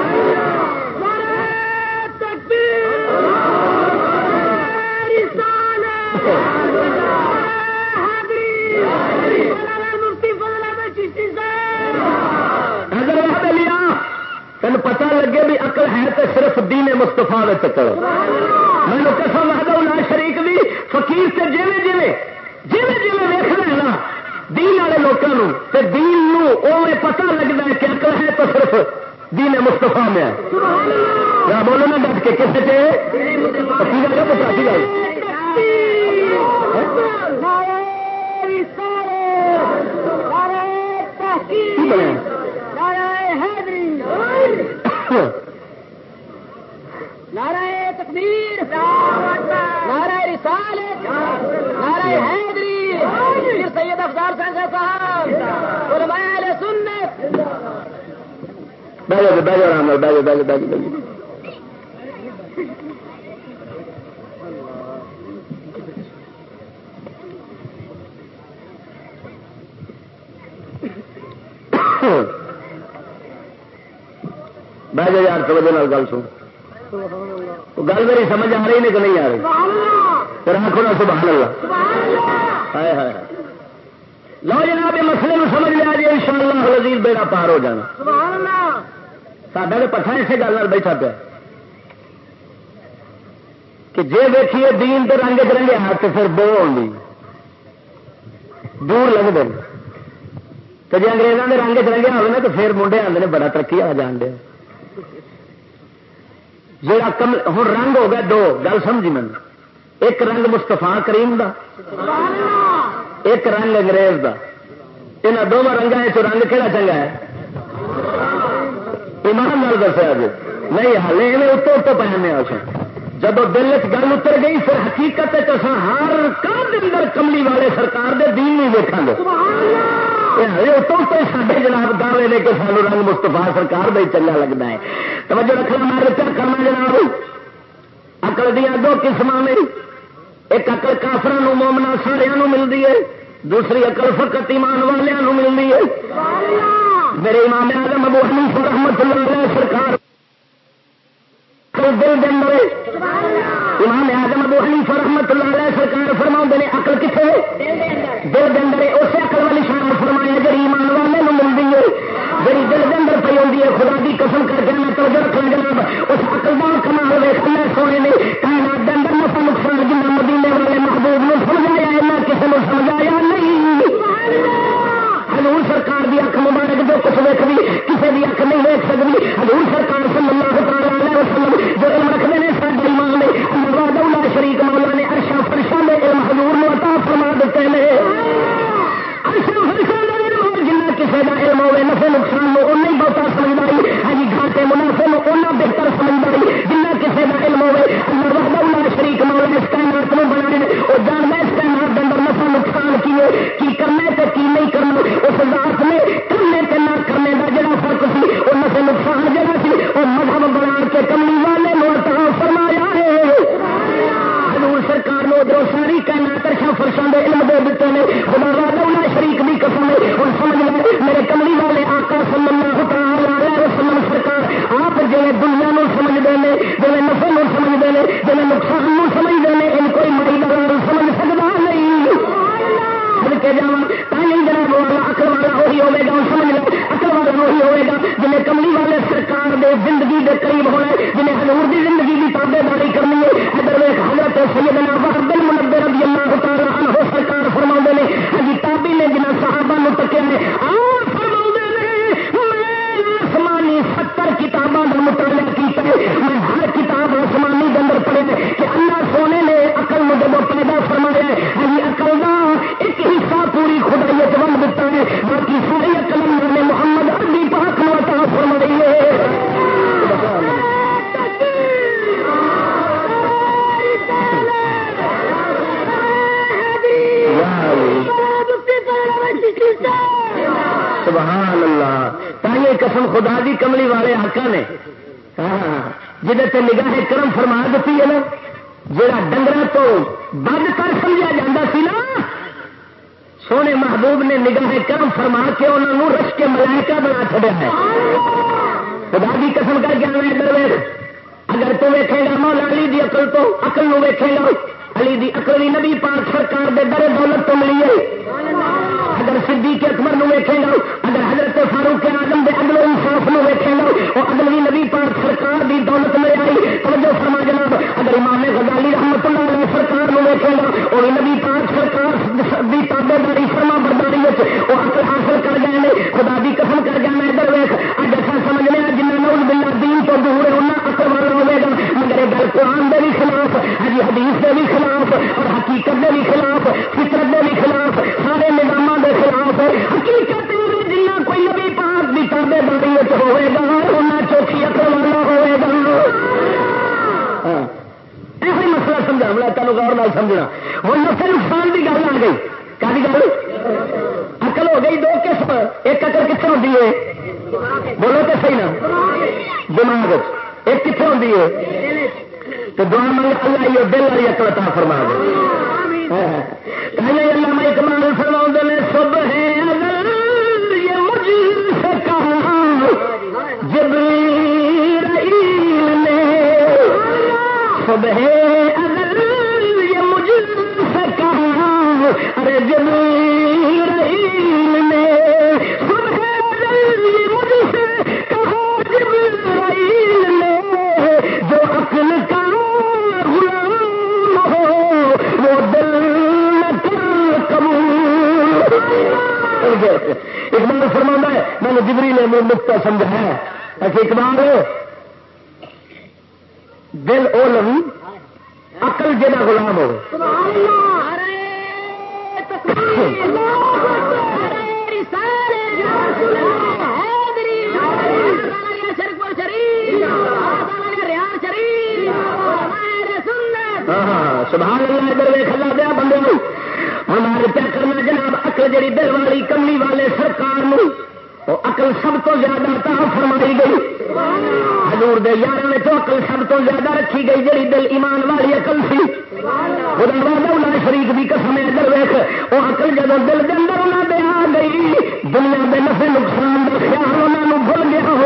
پتا لگے بھی اقل ہے تو صرف دین مستفا چکر۔ میں قسم لگا نہ شریک بھی فقیر سے جیویں جیویں جیویں جیویں ویخ رہے نا۔ دین والے لوگوں تے دین نو پتا لگتا ہے کہ اقل ہے تو صرف دین مستفا میں ہے۔ بولو نا ڈٹ کے کس سے پتا بنے نعرہ تکبیر نعرہ رسال نعرہ حیدری سید افضال سنگا صاحب علماء اہل سنت۔ بیٹھو بیٹھو آرام بیٹھو بیٹھو بیٹھو بیٹھو۔ بہ جا یار، توجہ گل سن۔ گل میری سمجھ آ رہی نہیں کہ نہیں آ رہی؟ پھر آخو نا، سبحان اللہ۔ لو جناب مسئلے میں سمجھ لیا جی ان شاء اللہ لذیذ بیڑا پار ہو جانا۔ ساڈا تو پٹھا اسی گل بیٹھا پیا۔ کہ جی دیکھیے دین تو رنگ چرنگے ہاتھ پھر بو آئی دور لگتے تو جی انگریزوں کے رنگ چرنگے ہوئے تو پھر منڈے آتے ہیں بڑا ترقی آ جان دیا۔ جا کم ہوں رنگ ہو گیا دو، گل سمجھی من ایک رنگ مستفا کریم دا، ایک رنگ انگریز دا۔ یہاں دونوں رنگا رنگ کہڑا چنگا ہے؟ ایمان نال دسیا جی۔ نہیں ہال اتو اتو پہننے جب دل چ گل اتر گئی، پھر حقیقت ہر اندر کملی والے سرکار دے دین نہیں دیکھا گے۔ اتوں تو سارے جناب دعوے نے کہ سانو رنگ مستفا سرکار بھائی چنگا لگتا ہے۔ توجہ رکھنا میں رچا کرنا جناب۔ اکل دیا دو قسم میری ایک اکل کافر مومنا سارا ملتی ہے۔ دوسری اکل فقط ایمان والوں ملتی ہے۔ میرے امام آدم ابو حنیف رحمت اللہ علیہ سرکار دل دن امام آدم ابو حنیف رحمت اللہ علیہ سرکار فرما نے اکل کتنے دل دن اسے اکل والی شان فرمایا جی ایمان والے ملتی ہے۔ جی دل کے اندر پی ہوتی ہے، خدا کی قسم کر کے میں توجہ رکھنا جناب، اس اکل کا کمال ویس میں سونے نے تعینات کے اندر نقصان جنہ مدینے والے محبوب نے سمجھایا کسی نے سمجھایا نہیں۔ حضور سرکار دی اکھ مبارک جو کچھ ویک بھی کسی بھی اکھ نہیں ویک سکتی حضور سرکار صلی اللہ تعالی علیہ وسلم جو علم رکھتے ہیں سارے ایمان نے اللہ دولا شریک مولا نے ارشا فرشا نے علم حضور نے عطا فرما دیتے ہیں فرشا جگہ کا ہاں جی، علم ہوگا نفے نقصان میں اُن ہی بہتا سمجھداری ہاں گھاٹے منافع میں اُنہ بہتر سمجھداری جنہ کسی کا علم ہوگا اللہ وحدہ اللہ مولا اس کائنات میں بنا دے۔ اور جانا اس کائنات کے اندر نفع نقصان کی ہے، کی کرنا تے کی نہیں کرنا۔ اس ذات میں کرنے کے نہ کرنے کا جڑا فرق سی اور نفع نقصان جگہ سی اور مذہب بنا کے کملی والے نو فرما نے حضور سرکار نے ادھر ساری کائنات رشا فرشوں دے علم دے دیتے ہیں خدا والا شریک دی قسم ہے۔ ہن سمجھ لے، میرے کملی والے آقا صلی اللہ تعالی علیہ وسلم سرکار، آپ جے دنیا نو سمجھدے نے، جے نفع نو سمجھدے نے، جے نقصان نو سمجھدے نے، ان کوئی مائی بغیر سمجھ سکدا نہیں۔ سبحان اللہ بلکہ جاواں تائیں جناب والا، عقل والا، وہی ہوے گا، سمجھ لے۔ مند وہی ہوئے گا جنہیں کملی والے سرکار دے زندگی دے قریب ہونا ہے، جنہیں حضور دی زندگی کی تابے داری کرنی ہے۔ ادھر ویخ حضرت سیدنا عبد المنبے رضی اللہ تعالی عنہ سرکار فرما نے ہی تابی نے جنہ صحابہ نے تکیا ہے ستر کتابوں کا مطالعہ کیا میں ہر کتاب آسمانی کے اندر پڑے کہ اللہ سونے نے عقل میں جب پیدا فرمایا ہے ہی عقل کا ایک حصہ پوری خدائی بن دیتا ہے، باقی ساری عقل قسم خدا دی کملی والے آقا نے۔ ہاں جہد نگاہ کرم فرما دیتی ہے نا، جڑا ڈنگر تو بد کر سمجھا جا نا، سونے محبوب نے نگاہ کرم فرما کے انہوں رش کے ملائکہ بنا چڑیا ہے۔ خدا کی قسم کر کے آنا ادھر اگر تو ویکے گا مولا علی دی اقل تو اقل نو ویکے گا، علی دی اقل بھی نبی پاک سرکار دے در دولت تو ملی ہے اگر صدیق اکبر نو ویکھے گا، اگر حضرت فاروق اعظم دے عدل انصاف نو ویکھے گا وہ عدل نبی پاک سرکار دی دولت میں آئی۔ توجہ فرما جناب، اگر امام غزالی رحمت اللہ علیہ سرکار نو ویکھے گا وہ نبی پاک سرکار دی تابے داری فرما برداری وہ اصل حاصل کر گئے نے خدا دی قسم کر گیا میں ادھر ویخ اج ایسا سمجھنے جنہیں نوز بلا دین تو دور ہے انہیں اثر والا ہوئے گا، مگر یہ گل قرآن دے بھی خلاف ہجی حدیث دے بھی خلاف، اور حقیقت دے بھی خلاف، فطرت دے بھی خلاف، سارے نظام دے خلاف حقیقت جنہ کوئی نبی پاک کی تابے داری ہوئے گا انہیں چوکھی اثر والا ہوئے گا۔ ہاں۔ یہ مسئلہ سمجھا میں تینوں غور نال سمجھنا۔ ہوں نفے نقصان کی گل آ گئی۔ کا گل؟ اکل ہو گئی، دو قسم۔ ایک اکل کتنے ہوتی ہے؟ بولو تو صحیح نا دماغ ایک کتنے ہوتی ہے؟ تو دعا منگ اللہ یہ دل والی اکل عطا فرما دے۔ ہاں۔ اللہ میں اکمال فرما نے سب ہے ہے اگر یہ مجھ سے کہا ارے جبریل نے۔ سب ہے یہ مجھ سے کہا جبریل نے؟ جو عقل کا غلام ہو، وہ دل نہ کر قبول۔ اقبال فرما ہے، میں نے جبری نے منہ نقطہ سمجھا ہے۔ ایسے اقبال۔ دل او لوی، عقل جنا غلام ہو ہاں، ہاں، سبحان اللہ، ادھر ویخ اللہ دیا بندے ہمارے کیا کرنا جناب اکل جڑی دل والی کملی والے سرکار وہ اقل سب تو زیادہ تا فرمائی گئی۔ حضور دے یار تو اقل سب تو زیادہ رکھی گئی جڑی دل ایمان والی اقل سی۔ خدا والا شریف بھی قسم ادھر ویخ وہ اقل جب دل کے اندر انہوں دے آ گئی، دنیا کے نفے نقصان کا خیال انہوں نے بھول گیا ہو۔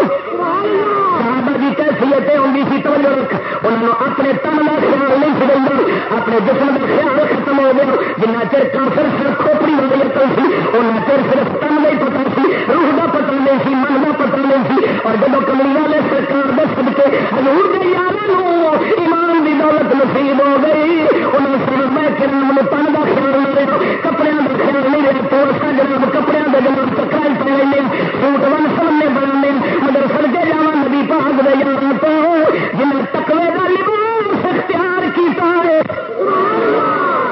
صحابہ کی کیفیت ہوتی سی، توجہ رکھ۔ انہوں نے اپنے تن کا خیال نہیں چلتا اپنے جسم کا خیال ختم ہو گیا۔ جنہ چر کافر، سر کھوپڑی والی اقل سی ان چر صرف تن کا ہی پتا روح کا پتا نہیں سی، من کا پتا نہیں سی۔ اور جب کملی والے سرکار دس کے حضور کے یار ایمان کی دولت نصیب ہو گئی انہیں سر میں کرام تن کا خیال نہیں رہا کپڑے کا خیال نہیں رہا تو اصل جناب کپڑے کے جناب چکرائی پا لیں سوٹ ون سامنے بنا مگر سڑکے جا نبی پاک دے یار تو جنہیں تکوے کا لباس اختیار کیتا ہے۔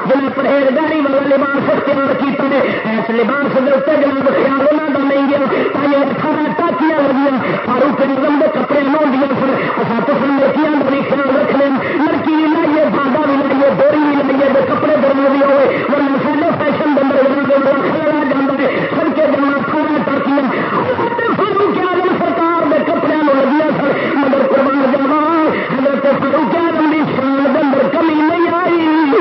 جنہیں پرہیزگاری والا لباس اختیار کیتا ہے۔ اس لباس کے اتنے جناب خیال نہیں گیا تاکہ اٹھارہ ٹاکیاں لگی فاروق نظم کے کپڑے نہ دیا سن۔ اصل تو سن لڑکیاں کا بھی خیال رکھ لیں لڑکی بھی لائیے بادہ بھی لائیے ڈوری بھی لائیے تو کپڑے گرم بھی ہوئے۔ ورنہ سارے فیشن بندر خیال جانا ہے سن کے جانا اٹھارہ ٹاکیاں۔ فاروق آزم سرکار کے کپڑے لگیا سر مگر قربان جانا حضرت فاروق آزم کی شان کے کمی نہیں آئی۔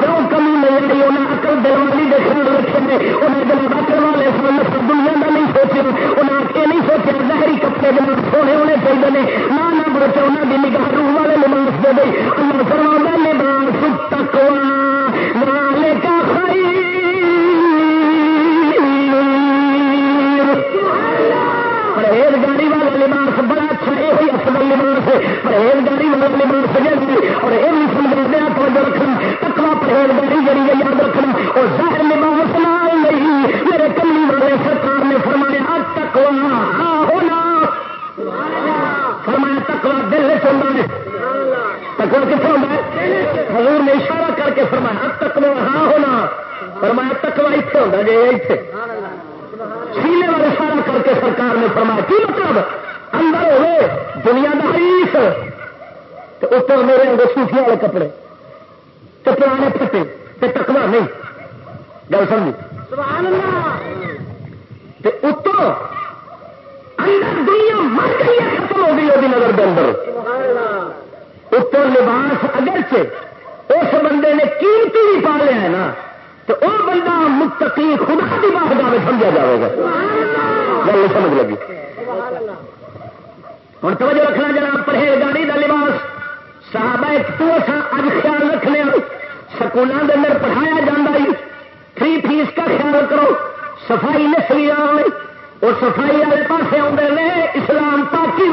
کیوں کمی نہیں آئی انہیں اکل دلوالی رکھے انہیں دے ہونے نہ نہ بچا انہوں کی نگاہ روح والے لباس دے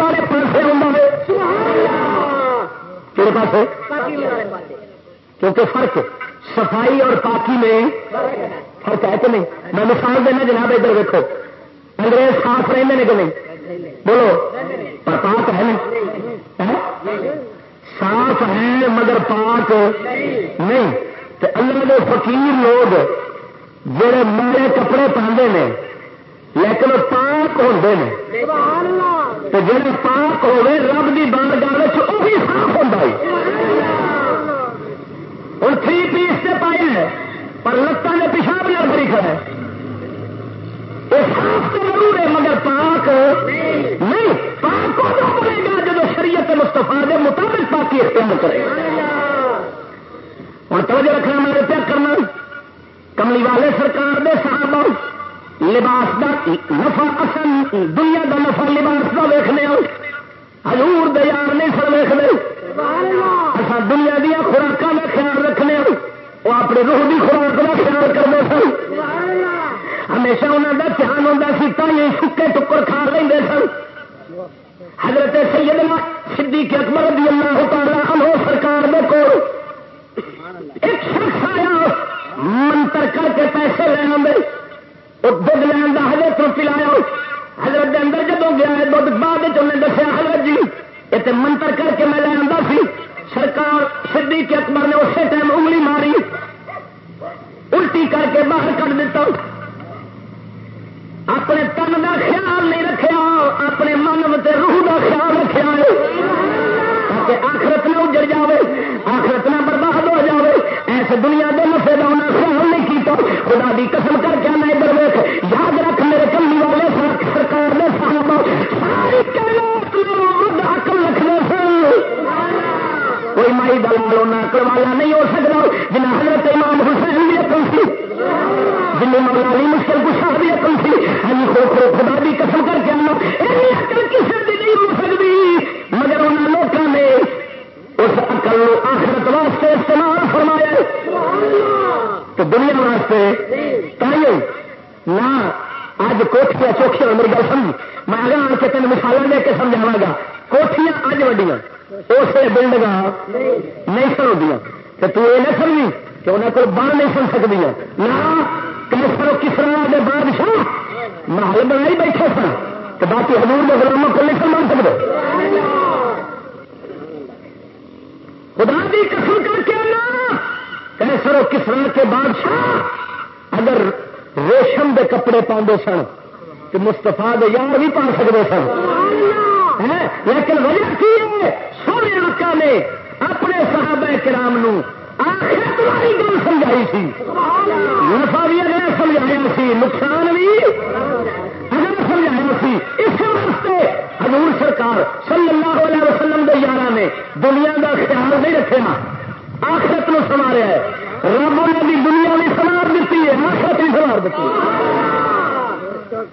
والے پاس کیونکہ فرق صفائی اور پاکی میں فرق ہے کہ نہیں؟ میں مثال دینا جناب ادھر دیکھو۔ انگریز صاف رہتے ہیں کہ نہیں؟ بولو۔ پر پاک ہے نہیں؟ صاف ہے مگر پاک نہیں۔ تو اللہ کے فقیر لوگ جڑے مارے کپڑے پہنتے ہیں لیکن پاک ہوتے ہیں تو جی پاک ہوے رب کی گاہ وہ بھی صاف ہوتا ہے۔ ہوں تھری پیس سے پائی ہے پر لتان نے پیشاب نہ بھری کھڑا ہے۔ صاف تو ضرور ہے مگر پاک نہیں۔ پاک بنے گا جب شریعت مستفا کے مطابق پاکی اختیار کرے؟ ہوں توجہ رکھنا میں پیا کرنا کملی والے سرکار دے صحابہ۔ لباس دا نفع اصل دنیا دا نفع لباس کا ویخنے ہزور دار نہیں سر ویخنے اصا دنیا دیا خوراکوں کا خیال رکھنے وہ اپنے روح کی خوراک کا خیال کرتے سن۔ ہمیشہ انہوں کا دھیان ہوتا سی تھی سکے ٹکر کھا لیں سن۔ حضرت سیدنا صدیق اکبر رضی اللہ تعالی عنہ سرکار دے کو ایک شخص آیا، منتر کر کے پیسے لے آئے وہ دھد لین کا حضرت کو پلایا۔ حضرت اندر جب گیا ہے، دھد بعد انہیں دسیا، حضرت جی یہ منتر کر کے میں لے آتا سی۔ سرکار سدھی کے اکبر نے اسی ٹائم انگلی ماری۔ الٹی کر کے باہر کر دیتا اپنے تن کا خیال نہیں رکھا اپنے من روح کا خیال رکھا ہے۔ آخرت نہ اجڑ جائے آخرت نہ برباد ہو جائے ایسے دنیا کے نفے کا انہیں خیال نہیں کیتا خدا دی قسم کر کے میں ادھر ویک یاد رکھ میرے کمی والے سرکار نے صاحب عقل رکھنے سن کوئی مائی دلال ہونا عقل والا نہیں ہو سکتا، جنہیں حضرت امام حسین بھی عقل سی جن مولا علی مشکل کشا بھی عقل سی ہاں خو خو، خدا دی قسم کر کے آنا عقل کسی بھی نہیں ہو سکتی، مگر انہوں لوگوں نے اس عقل آخرت واسطے استعمال فرمایا تو دنیا واسطے تائیوں نہ اج کوٹیاں چوکھیاں میری گل سمجھ، میں آگے آن کے تین مثال دے کے سمجھاوا گا۔ کوٹیاں اج وڈیاں اسے بلڈنگ نہیں سن ہوتی تو تو یہ نہ سمجھی کہ انہیں کو باہر نہیں سن سکتی نہ کیسر کسرا کے بادشاہ محل بنا ہی بیٹھے سن تو باقی حضور کے غلاموں کو نہیں سنبھال سکتے خدا بھی قسم کر کے آنا۔ کیسر و کسرا کے بادشاہ اگر ریشم دے کپڑے پاؤں سن تو مستفا دے یار بھی پا سکتے سن۔ لیکن وجہ کی ہے؟ سونے آقا نے اپنے صحابہ کرام نو آخرت والی گل سمجھائی سی۔ نفا بھی اگر سمجھایا سی نقصان بھی اگر سمجھایا سی۔ اس واسطے حضور سرکار صلی اللہ علیہ وسلم کے یار نے دنیا کا خیال نہیں رکھا آخرت نو سوارا ہے۔ رب نے بھی دنیا بھی سوار دیتی ہے، آخرت بھی سوار دیتی ہے۔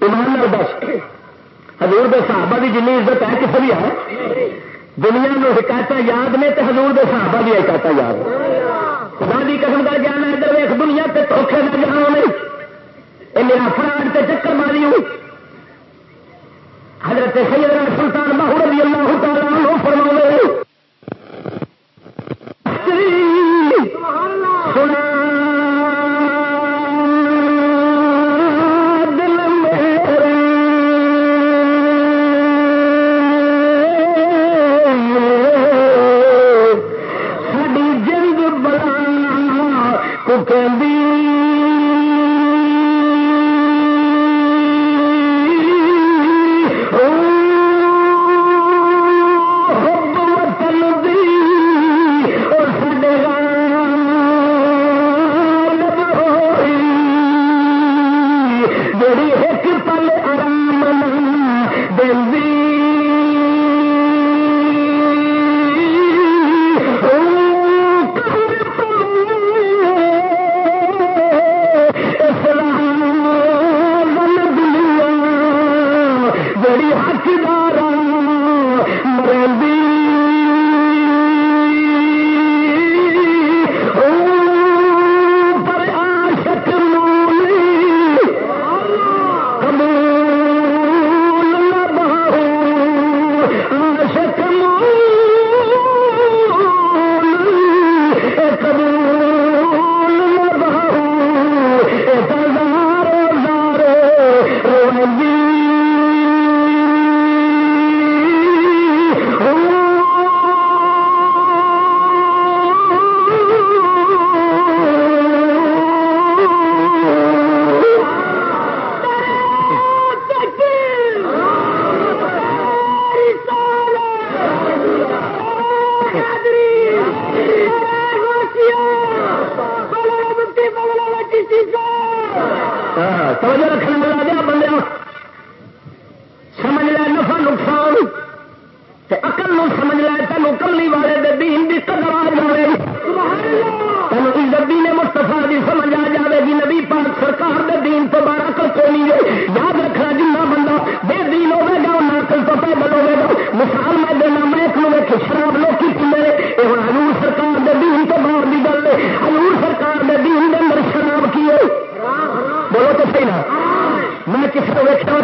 ایمان دس حضور دے صحابہ کی جن عزت ہے کسی بھی ہے؟ دنیا میں حکایت یاد نے تو حضور دے صحابہ کی حکایت یاد خدا کی قسم کر کے آنا ادھر ویخ دنیا تے دھوکھے نہ جہاں نہیں۔ یہ میرا فراڈ تے چکر ماری ہوں حضرت سیدنا سلطان باہو رضی اللہ تعالیٰ عنہ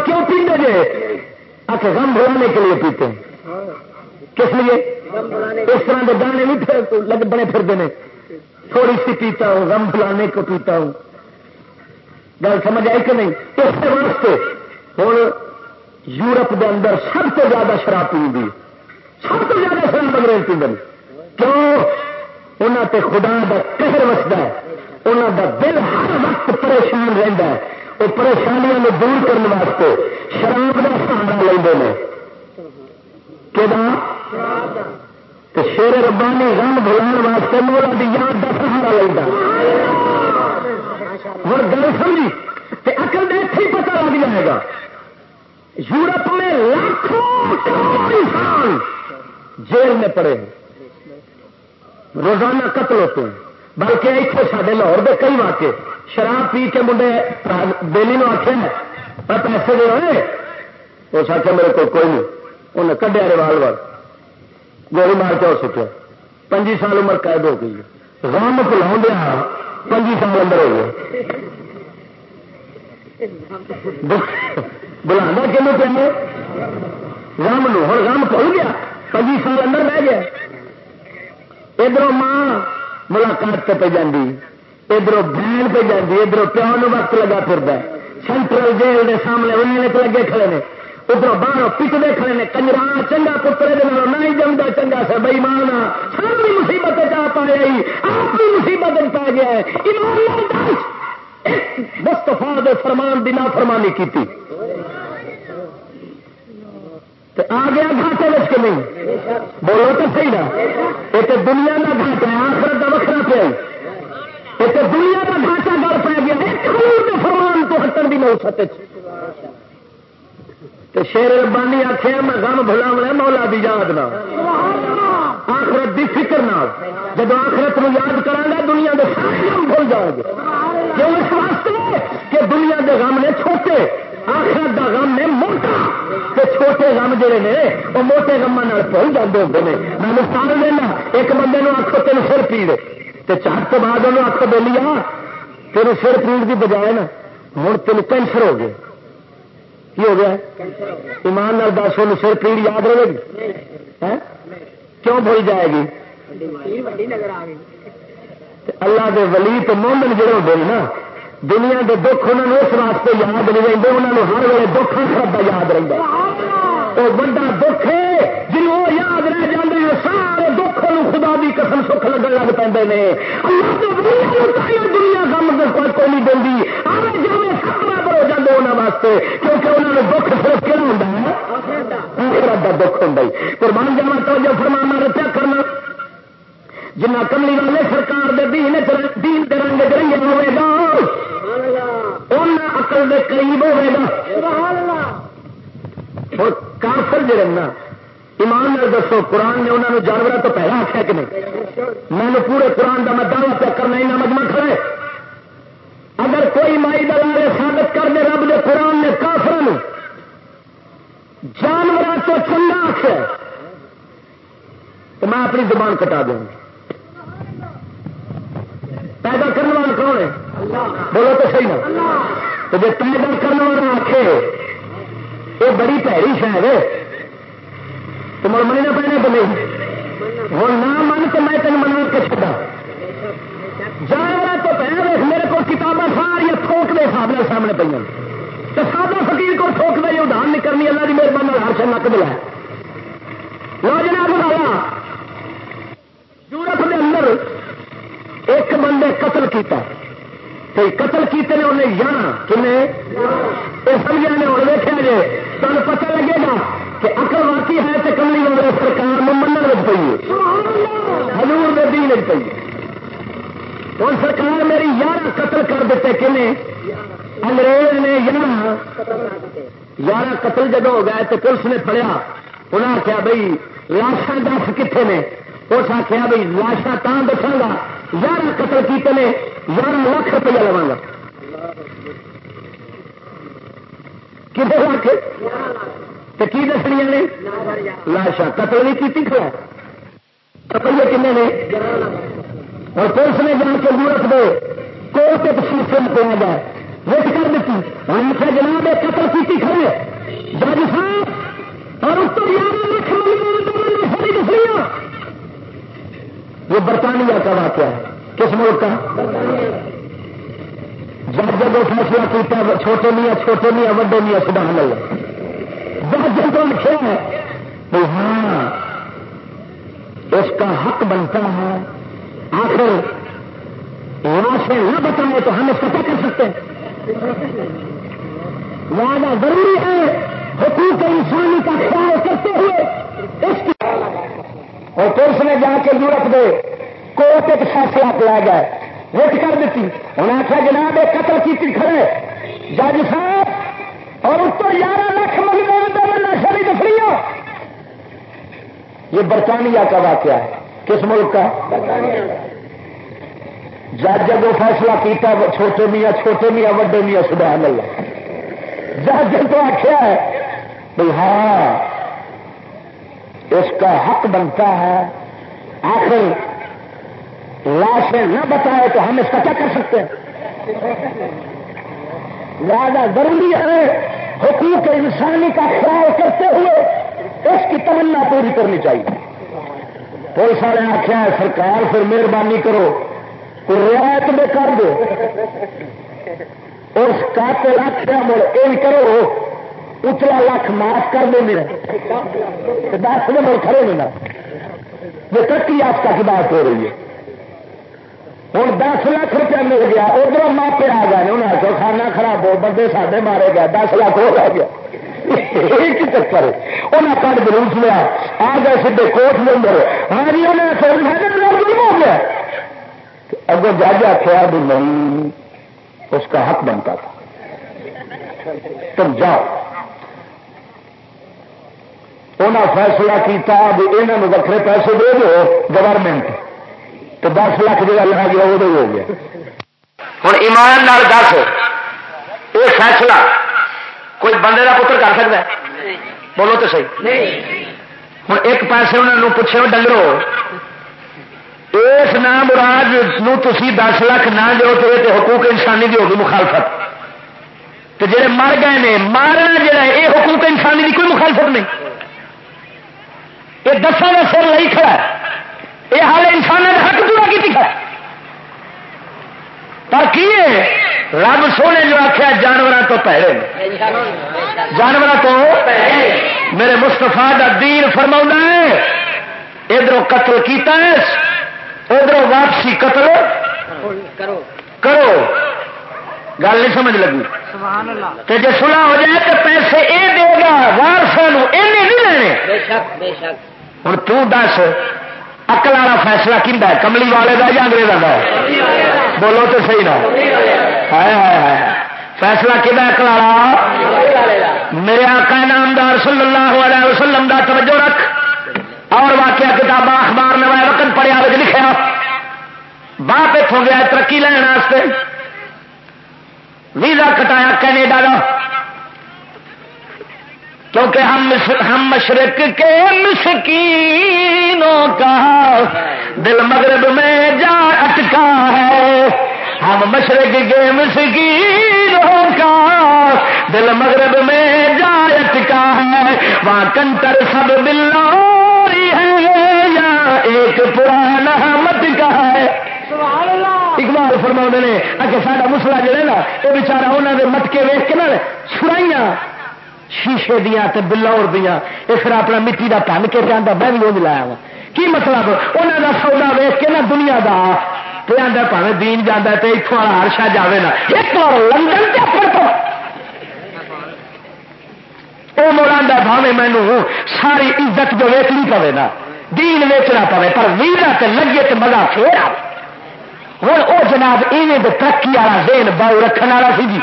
کسی کیوں پیتے جے؟ آ کے غم بھلانے کے لیے پیتے ہیں۔ کس لیے؟ اس طرح کے دانے بھی بنے پھرتے ہیں۔ تھوڑی سی پیتا ہوں، غم بلانے کو پیتا ہوں۔ گل سمجھ آئی کہ نہیں؟ اس واسطے ہوں یورپ کے اندر سب سے زیادہ شراب پی سب سے زیادہ شراب انگریز پیندے کیوں؟ انہوں تے خدا کا قہر وستا ہے۔ انہوں کا دل ہر وقت پریشان رہتا ہے۔ وہ پریشانیاں دور کرنے واسطے شراب کا سہارا لے شیر ربانی غم بلان واسطے مولا کی یاد کا سہارا لینا اور گل سمجھی؟ اکل میں اتنے پتا لگ جائے گا۔ یورپ میں لاکھوں انسان جیل میں پڑے ہیں۔ روزانہ قتل ہوتے ہیں۔ بلکہ اتنے سارے لاہور کے کئی واقع شراب پی کے منڈے دلی نو آخر پیسے دے ہوئے۔ اس آخر میرے کو کوئی نہیں۔ انہیں کڈیا ریوالور۔ گولی مار کے سکیا پنجی سال عمر قید ہو گئی رام پلا دیا، پنجی سال اندر ہو گیا بلا کلو پہ رام نو۔ ہوں رام پل گیا۔ پنجی سال اندر بہ گیا۔ ادھر ماں ملاقات پہ جاندی۔ ادھر بہن پہ جاندی ادھر پیو وقت لگا پھر سینٹرل جیل کے سامنے انہیں لگے کھڑے نے۔ ادھر باہر پٹتے کھڑے نے، کنجرا چنگا پترے نہ ہی جمتا چنگا سا بئی مان ساری مصیبت چاہ پایا آپ بھی مصیبت پا گیا ہے۔ مستفا دے فرمان دی فرمانی کی آ گیا گھاٹے کے نہیں؟ بولو تو صحیح نا۔ یہ تو دنیا کا گھاٹا ہے، آخرت کا وکرا پیا تو دنیا کا گھاٹا گھر پی گیا فرمان تو ہٹن بھی نہیں سکتے تو شیر ربانی آخیا میں غم بھلا مولا دی یاد نہ آخرت دی فکر نہ جب آخرت نو یاد کرا گا دنیا کے سارے غم بھول جاؤ گے۔ کیوں اس واسطے کہ دنیا کے غم نے چھوٹے آخرت دا غم نے موٹا۔ کہ چھوٹے غم جڑے نے وہ موٹے گما بھول جاتے ہوتے ہیں میں مثال دینا ایک بندے آخو تین سر پیڑ تو چار تو بعد انہوں آخو بے لیا تیرے سر پیڑ کی بجائے نا ہوں تین کینسر ہو گئے۔ کی ہو گیا؟ ایمان نال دس وہ سر پیڑ یاد رہے گی؟ کیوں بھول جائے گی؟ اللہ دے ولی تو مومن جڑے ہوتے ہیں نا دنیا کے دکھ انہوں نے اس واسطے یاد نہیں رہتے انہوں نے ہر ویلے دکھ کا یاد رہتا وہ بڑا دکھ ہے جنوب وہ یاد رہ جاتے سارے قسم سکھ لگن لگ پہ دنیا کام کوئی نہیں دینی آئے جائے برابر ہو جاتے انہوں واسطے کیونکہ انہوں نے دکھ صرف کیا ہوتا ہے؟ آخرت کا دکھ ہوتا ہے قربان جانا تو جو فرمانا رچا کرنا۔ جنا کملی والے سرکار دے دین دین دے رنگ درنگ ہوئے گا ان دے قریب ہوئے گا۔ اور کافر جڑے نا ایمان نال دسو، قرآن نے انہوں نے جانوروں تو پہلے آخیا کہ نہیں؟ میں نے پورے قرآن کا میں دعوی چیک کرنا یہاں مجمع کھڑے۔ اگر کوئی مائی دلارے ثابت کر دے رب نے قرآن نے کافر جانور تو چنگا آخیا تو میں اپنی زبان کٹا دوں۔ پیدا کرنے والا کون ہے؟ بولو تو صحیح نا۔ تو جب پیدا کرنے والا آخے یہ بڑی پیڑی شاید تو مر منی نہ پہنے تو نہیں۔ ہوں نہ من تو میں تین منا کے چڑا جانور تو پہ میرے کو کتابیں ساری تھوک کے حساب سے سامنے پہ تو سادہ فقیر کو تھوک دے ادھان نہیں کرنی، اللہ کی مہربانی ہر شہ نک دلا لو جناب والا یورپ کے اندر ایک بندے قتل کیتا۔ قتل کیتے نے انہیں جانا کنہیں یہ سمجھا نے ہوں دیکھا جی تم پتہ لگے گا کہ اکل واقعی ہے تو کملی والے سرکار میں من لگ پی ہے۔ ہزور میں دین لگ پی ہوں سرکار میری یار قتل کر دیتے انگریز نے یار یار قتل جب ہو گئے تو پولیس نے پڑیا انہیں آخیا بھائی لاشاں دس کتنے نے؟ اس آخیا بھائی لاشاں تا دساں گا یار قتل کیتے نے، یارہ لاکھ روپیہ لوا گا۔ کتنے لاکھ تو کی دسنیا نے لاشا قتل نہیں کی کھڑا۔ روپیے کن نے؟ اور پولیس نے جا کے ضرورت دے کوٹ ایک شیشے میں پہ جائے۔ ویٹ کر دیتی۔ ہم سے جناب قتل کی کھڑے جج صاحب، اور اس کو گیارہ لاکھ روپیے یہ برطانیہ کا واقعہ ہے۔ کس ملک کا؟ جب جب وہ فیصلہ کیتا، چھوٹے میاں چھوٹے میاں، وڈے میاں، سبحان اللہ۔ جب جب تو لکھے ہے تو ہاں اس کا حق بنتا ہے۔ آخر وہاں سے نہ بتائے تو ہم اس کو کیا کر سکتے ہیں؟ زیادہ ضروری ہے حقوق انسانی کا خیال کرتے ہوئے اس کی اور پولیس نے جا کے یورپ دے کوٹ ایک فیصلہ پلا گئے۔ وٹ کر دیتی۔ انہیں آخیا، جناب، ایک قتل کی کھڑے۔ جج صاحب، اور اس کو گیارہ لاکھ مہینے نشا نہیں دکھ رہی یہ برطانیہ کا واقعہ ہے۔ کس ملک کا؟ جج جب وہ فیصلہ کیتا چھوٹے میاں چھوٹے میاں، وڈے میاں، سبحان اللہ۔ جج تو آخیا ہے بھائی ہاں اس کا حق بنتا ہے۔ آخر لاشیں نہ بتائے تو ہم اس کا کیا کر سکتے ہیں؟ زیادہ ضروری ہے حقوق انسانی کا خیال کرتے ہوئے اس کی تمنا پوری کرنی چاہیے۔ پولیس والے آخیا ہے سرکار پھر مہربانی کرو رعایت میں کر دو اس قاتل آخیا مڑ یہ کرو۔ اتلا لاکھ معاف کر دو میرے۔ دس نمبر کھڑے ہونا یہ ترقی آفتا کی بات ہو رہی ہے۔ ہوں دس لاکھ روپیہ مل گیا، ادھر ماپے آ گئے انہیں آخر کھانا خراب ہو، بندے سارے مارے گیا دس لاکھ ہو گیا ایک چکر انہیں کٹ جلوس لیا۔ آ گئے سیدے کوٹ کے اندر۔ ہاں جی انہیں ہو گیا اگر جج آخیا بھی نہیں، اس کا حق بنتا تھا۔ تم جاؤ۔ انہیں فیصلہ کیا بھی انہوں وکرے پیسے دے دو گورنمنٹ تو دس لاکھ جگہ لگا گیا وہ ہو گیا۔ ہوں ایمان نال دس، یہ فیصلہ کوئی بندے کا پتر کر سکتا ہے؟ بولو تو صحیح۔ ہوں ایک پاسے انہوں نے پوچھے ڈنگرو، اس نام مراد تھی دس لاکھ نہ دو تو حقوق انسانی کی ہوگی مخالفت۔ تو جہے مر گئے نے، مارنا جہا یہ حقوق انسانی کی کوئی مخالفت نہیں۔ یہ دساں کا سر لائی کھڑا ہے۔ یہ حال انسان نے حق پورا کی پر کی رب سونے جو آخیا جانور تو پہلے۔ جانور تو میرے مستفا کا دین فرما ہے ادھر قتل کیتا ہے ادھر واپسی قتل کرو۔ کرو۔ گل نہیں سمجھ لگی۔ جی سنا ہو جائے تو پیسے یہ دے گا وارسوں نہیں لینے۔ ہوں تس اکل والا فیصلہ کھا ہے کملی والے کا یا انگریزوں کا بولو تو صحیح نہ فیصلہ کھا اکل والا میرے آقا نامدار صلی اللہ علیہ وسلم دا توجہ رکھ اور واقعہ کتاب اخبار نے وقت پڑھیا لکھا باپ اتوں گیا ترقی لینا ویزا کٹایا کینیڈا کا کیونکہ ہم ہم مشرق کے مسکینوں کا دل مغرب میں جا اٹکا ہے۔ ہم مشرق کے مسکینوں کا دل مغرب میں جا اٹکا ہے۔ وہاں کنٹر سب بلوری ہے یا ایک پرانا مت کا ہے۔ اقبال فرما نے اگر ساڈا مسلا جڑے نا یہ بچارا انہوں نے مٹکے ویچ کے نا چھڑائیاں شیشے دیا تے بلور دیا یہ پھر اپنا مٹی کا پن کے پہ میں بھی وہ لایا وا۔ کی مطلب؟ انہوں کا سودا ویچ کے نا دنیا کا پہ پہ دین جانا تو اتوں والا ہرشا جائے نا ایک بار لندن سے وہ موڑا بھاوے مینو ساری عزت جو ویچنی پوے نا دین ویچنا پوے پر ویرا تے لگے تو مزہ پھر ہوں وہ جناب، ایویں ترقی والا دین باؤ رکھنے والا سی جی۔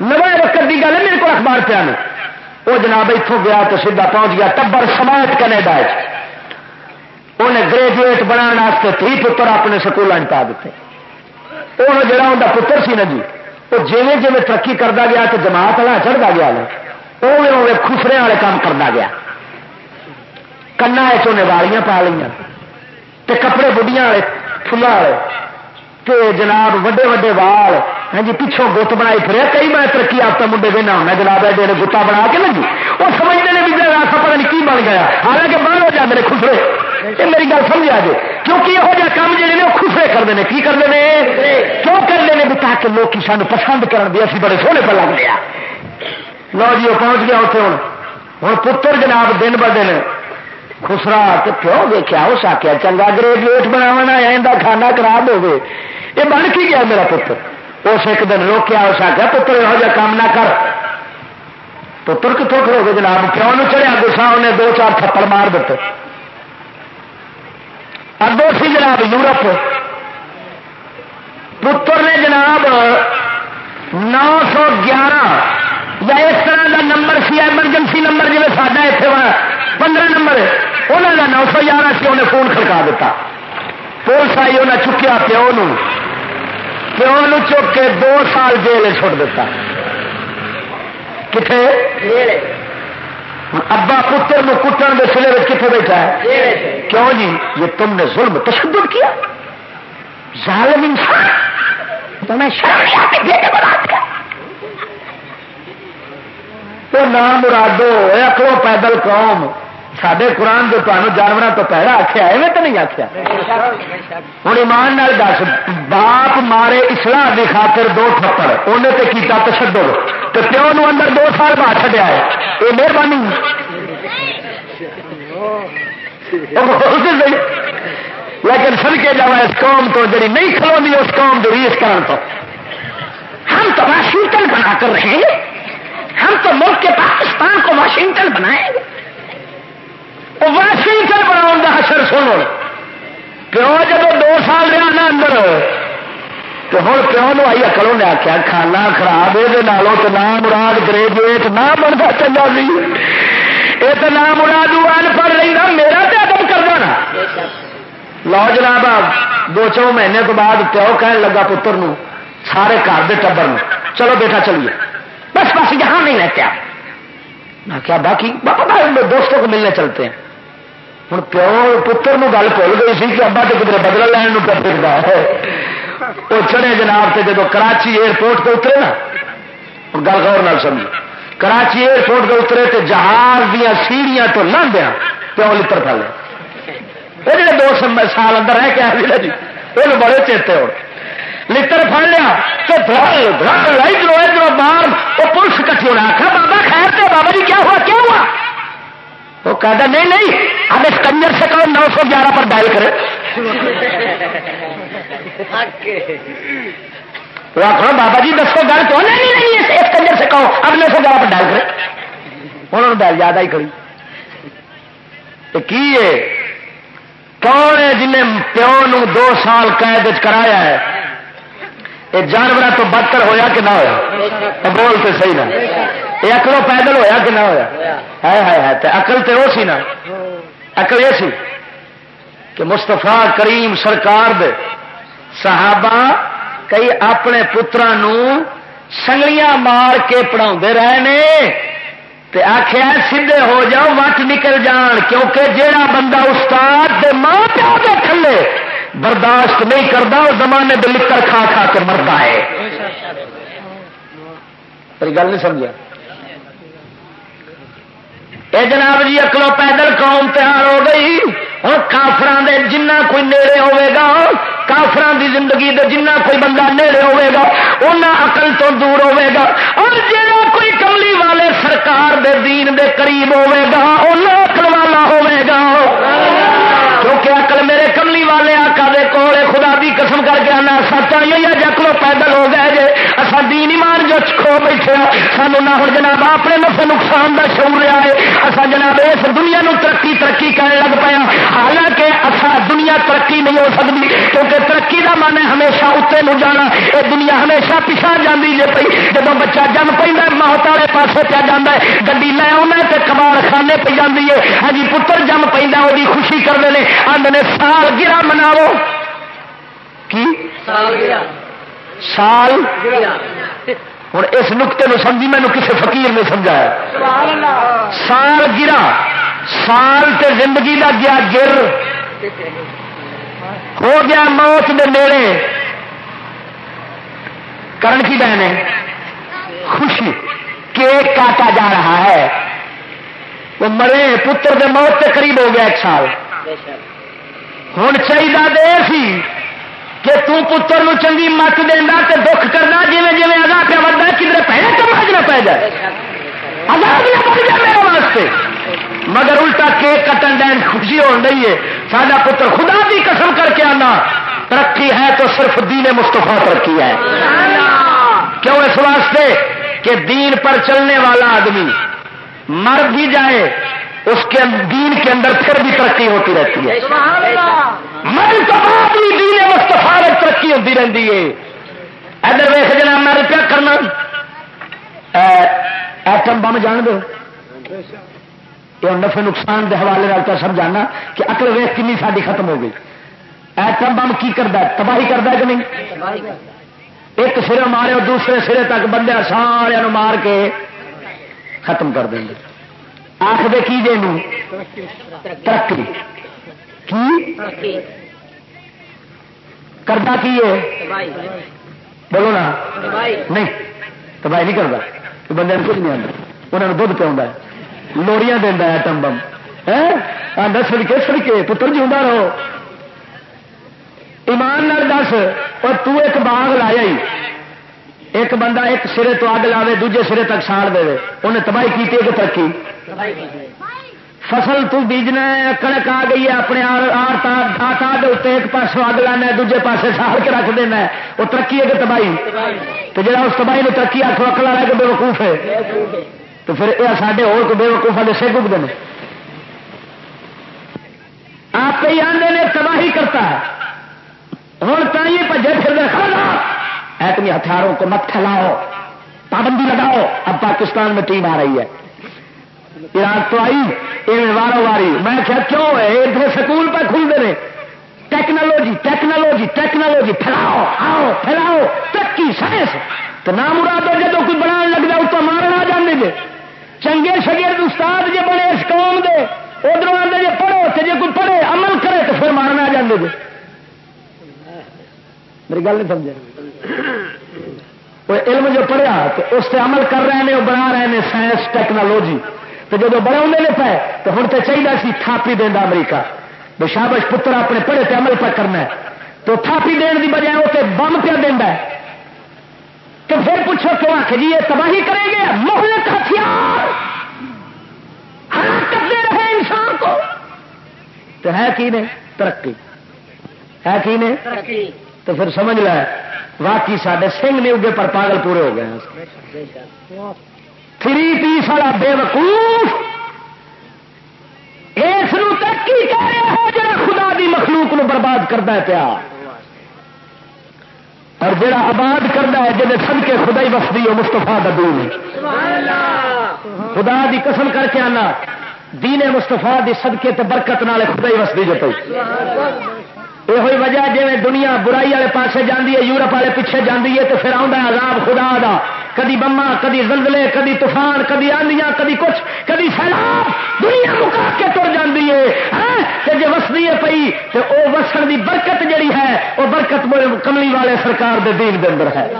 نو رکھ کی گل میرے کو اخبار پیا وہ جناب اتوں گیا تو سیدھا پہنچ گیا ٹبر سماج کینیڈا انہیں گریجویٹ بنا تھی پتر اپنے سکول پا دیتے۔ وہ جڑا ان کا پتر سی نا جی وہ جی جی ترقی کرتا گیا تو جماعت والا چڑھتا گیا وہ خسرے والے کام کرتا گیا۔ کنا چنے والیاں پا لی کپڑے بڑھیا والے فلا والے۔ تے جناب وڈے وڈے وال ہاں جی پچھوں گت بنا پھر کئی میں ترقی آپ منڈے دینا ہونا، جناب ایڈے گتا بنا کے لگی جی۔ وہ سمجھتے ہیں بھی راستہ پتا نہیں کی بن گیا۔ حالانکہ باہر ہو جاتے ہیں خسرے۔ یہ میری گل سمجھا جی۔ کیونکہ یہو جہاں کام جہے نے، وہ خسرے کرتے ہیں کی کرتے ہیں کیوں کرتے ہیں بھی تاکہ لوگ سانو پسند کرن بھی، اسی بڑے سونے پہ لگ گیا۔ لو جی وہ پہنچ گیا اتنے ہوں ہوں پتر جناب دن ب دن خسرا تو پیو دیکھا اس آخیا چنگا گریجویٹ بناونا ہے کھانا خراب ہو گئے یہ بن کی گیا میرا پتر؟ اس ایک دن روکیا، اس آخیا پتر یہ کام نہ کر۔ پتر کتوں کھڑو گے جناب؟ پیو نو چڑھیا گسا؟ انہیں دو چار تھپڑ مار دیتے۔ اب سی جناب یورپ۔ پتر نے جناب نو سو گیارہ یا اس طرح کا نمبر سی، ایمرجنسی نمبر جی ساڈا اتنے پندرہ نمبر انہوں کا نو سو گیارہ سی انہیں فون کھڑکا دیتا۔ پولیس آئی انہیں چکیا پیو پیو نو چک کے دو سال جیل چھوڑ دیتا۔ کتنے ابا پتر میں کٹن کے سلے میں کتنے بیٹھا ہے؟ کیوں جی؟ یہ تم نے ظلم تشدد کیا۔ ظالم انسان۔ تو میں تو نام مرادو اکڑو پیدل قوم۔ سڈے قرآن جو تمہیں جانوروں تو پہلا آخیا ایویں تو نہیں آخیا ہوں ایمان نال دس باپ مارے اسلام کی خاطر دو تھپڑ انہیں تو کیتا تشدد تو پیو نو اندر دو سال بعد چڈیا ہے یہ مہربانی لیکن سن کے جا اس قوم تو جی نہیں کھلونی اس قوم جو ریس کرن تو ہم تو واشنگٹن بنا کر رہیں گے ہم تو ملک کے پاکستان کو واشنگٹن بنائیں گے واشنگٹن بناؤ کا حشر سنو پیو جب دو سال رہا نا اندر تو ہوں پیو نو آئی اکلوں نے آخیا کھانا خراب یہ تو نام مراد گریجویٹ نہ بنتا چنگا سی یہ تو نام مراد ان پڑھ رہی نا میرا تو ادب کرنا نا۔ لو جناب، دو چو مہینے تو بعد پیو کہن لگا پتر نو، سارے گھر کے ٹبر میں چلو بیٹا، چلیے۔ بس بس، یہاں نہیں رہتے آپ کیا باقی دوستوں کو ملنے چلتے ہیں۔ ہوں پیو پتر گل بھول گئی سی کہ ابا تو کدھر بدل لین پھرتا ہے وہ چڑے جناب سے جب کراچی ایئرپورٹ پہ اترے نا گل غور سمجھ کراچی ایئرپورٹ پہ اترے تو جہاز دیا سیڑیاں تو نہ پیو لڑ پہ لے وہ جڑے دو سال اندر رہ کے آئے جی وہ بڑے چیتے ہو لڑ پڑ لیا تو ادھر ادھر باہر وہ پولیس کٹھی ہونا آخر بابا خیر تو بابا جی کیا ہوا کیا ہوا وہ کہتا نہیں نہیں، اب اس کنجر سے کہو نو سو گیارہ پر ڈائل کرے۔ تو آپ ہاں بابا جی دس سو گل تو۔ نہیں نہیں اس کنجر سے کہو، اب نو سو گیارہ پر ڈائل کرے۔ انہوں نے ڈائل زیادہ ہی کری۔ تو کی ہے؟ کون ہے جنہیں پیو نو دو سال قید کرایا ہے؟ یہ جانور تو بدتر ہویا کہ نہ ہوا بولتے صحیح نہ یہ اکلو پیدل ہویا کہ نہ ہوا ہے اکل تو وہ سی نا اکل یہ سی کہ مستفا کریم سرکار دے صحابہ کئی اپنے پترا سنگلیاں مار کے پڑھا رہے تے آخیا سیدھے ہو جاؤ وٹ نکل جان کیونکہ جیڑا بندہ استاد دے ماں پیو دے تھلے برداشت نہیں کرتا وہ زمانے دے لکڑ کھا کھا کے مرتا ہے گل نہیں سمجھا اے جناب جی اکلو پیدل قوم تیار ہو گئی۔ ہوں کافران دے جنہ کوئی نیڑے ہوے گا کافران دی زندگی دے جنہ کوئی بندہ نیڑے ہوے گا انہ اقل تو دور ہوے گا۔ اور جہاں کوئی کملی والے سرکار دے دین دے قریب ہوے گا انہ اقل والا ہوے گا۔ کیونکہ اقل میرے کملی والے آقا دے کولے خدا دی قسم کر کے آنا، سچ آئی جکلو جی، پیدل ہو گئے؟ جے دین ایمان جو کھو بیٹھے سانو نہ ہوں جناب، اپنے نفع نقصان کا شعور رہا ہے۔ اصا جناب اس دنیا نو ترقی ترقی کرنے لگ پیا ہاں۔ حالانکہ اصا دنیا ترقی نہیں ہو سکتی کیونکہ ترقی کا من ہے ہمیشہ بچے نو جانا۔ یہ دنیا ہمیشہ پچھا جاتی جی پی جب بچہ جم پہ موت والے پاس پہ جانا ہے۔ گی لے آنا تو کمال خانے پہ جاتی ہے۔ ہاں جی، پتر جم پہ وہ خوشی کرتے ہیں آدھے سال گرا مناو کی؟ سال گرا۔ سال ہوں اس نقطے میں سمجھی مینو کسی فقیر نے سمجھایا۔ سال گرا، سال تے زندگی کا گیا گر۔ ہو گیا موت دے نیڑے۔ کرن کی بہن ہے؟ خوشی۔ کیک کاٹا جا رہا ہے۔ وہ مرے، پتر دے موت کے قریب ہو گیا ایک سال۔ ہوں چاہیے دے سی۔ کہ تر نو چنگی مت دینا تے دکھ کرنا جی جی اگا پہ ودا کدھر پہ تو نہ پی جائے۔ آزاد نہ پڑ جائے میرے واسطے۔ مگر الٹا کیک کٹن دین خوشی ہو رہی ہے۔ سارا پتر خدا کی قسم کر کے آنا۔ ترقی ہے تو صرف دین مستفا ترقی ہے۔ کیوں اس واسطے کہ دین پر چلنے والا آدمی مر بھی جائے۔ اس کے دین کے اندر پھر بھی ترقی ہوتی رہتی ہے۔ مر تو بعد بھی دین مستفا ترقی ہوتی رہتی ہے۔ ادھر ویخ جنا میں روپیہ کرنا۔ ایٹم بم جان دو۔ یہ نفے نقصان کے حوالے کا سمجھانا کہ اکل ویخ کنی ساری ختم ہو گئی۔ ایٹم بم کی کرتا ہے؟ تباہی کرتا ہے کہ نہیں؟ ایک سرے مارے اور دوسرے سرے تک بندے سارے مار کے ختم کر دیں گے۔ آخر کی دے ترقی۔ کی؟ کرتا کی ہے؟ بولو نا۔ نہیں تباہی نہیں کرتا بندے کچھ نہیں آتا انہوں نے دھد پیا لوڑیاں دینا ایٹم بم۔ آدھا سڑکے سڑکے پتر جیوا رہو۔ ایمان دس اور تو ایک باغ لایا ہی ایک بندہ ایک سرے تو اگ لاوے، دوجے سرے تک ساڑ دے۔ انہیں تباہی کی کہ ترقی؟ فصل تو بیجنا ہے، کڑک آ گئی ہے، اپنے آتا ایک پاس اگ لانا دوجے پاسے ساڑ کے رکھ دینا وہ ترقی ہے کہ تباہی؟ تو جا اس تباہی نے ترقی آخو اکل والا کہ بے وقوف ہے؟ تو پھر یہ سارے ہو بے وقوف والے سے گھومتے ہیں آپ کئی آدھے نے تباہی کرتا ہے۔ ہوں تھی بجے پھر ایٹمی ہتھیاروں کو مت پھیلاؤ۔ پابندی لگاؤ۔ اب پاکستان میں ٹیم آ رہی ہے۔ ایران تو آئی۔ یہ وارو واری۔ میں کیا کیوں ہے؟ ادھر سکول پہ کھلتے ہیں ٹیکنالوجی ٹیکنالوجی ٹیکنالوجی۔ پھیلاؤ، آؤ، پھیلاؤ۔ ترقی، سائنس۔ تو نام مراد ہے جب کوئی بنا لگ جائے تو مارنا آ جانے گے چنگے شگیر استاد جی بنے اس قوم دے ادھر آتے جی پڑھو تو جی کوئی پڑھے، عمل کرے تو پھر مارنا آ جانے گے میری گل نہیں سمجھے۔ وہ علم جو پڑھیا تو اس سے عمل کر رہے ہیں وہ بنا رہے ہیں سائنس ٹیکنالوجی۔ تو جب بڑا لے پائے تو ہوں تو چاہیے سی تھاپی دینا امریکہ۔ بے شابش پتر اپنے پڑھے تے عمل پہ کرنا ہے۔ تو تھاپی دین کی بجائے وہ بم پہ دینا ہے۔ تو پھر پوچھو کیوں آخ جی یہ تباہی کریں گے؟ محلت ہتھیار۔ کرتے رہے انسان کو۔ تو ہے کی نے؟ ترقی۔ ہے کی نے؟ تو پھر سمجھ لے۔ واقعی سارے سنگھ نے اگے پر پاگل پورے ہو گئے تھری پیس والا بے وقوف اس خدا دی مخلوق نو برباد کرتا ہے پیا۔ اور جڑا آباد کرتا ہے جی سب کے خدا ہی وسدی ہو مستفا دون خدا دی قسم کر کے آنا۔ دینے مستفا دی صدقے تے برکت نال خدا ہی وسدی جو یہ وجہ جی دنیا برائی والے پاسے جاندی ہے، یورپ والے پیچھے جاندی ہے تو پھر آ عذاب خدا دا۔ کدی بما کدی زلزلے، کدی طوفان، کدی آندیاں، کدی کچھ، کدی سیلاب۔ دنیا مکا کے تر جاندی ہے۔ ہاں؟ جی وسدی ہے پی تو وہ وسن دی برکت جڑی ہے وہ برکت کملی والے سرکار دے دین دے اندر ہے۔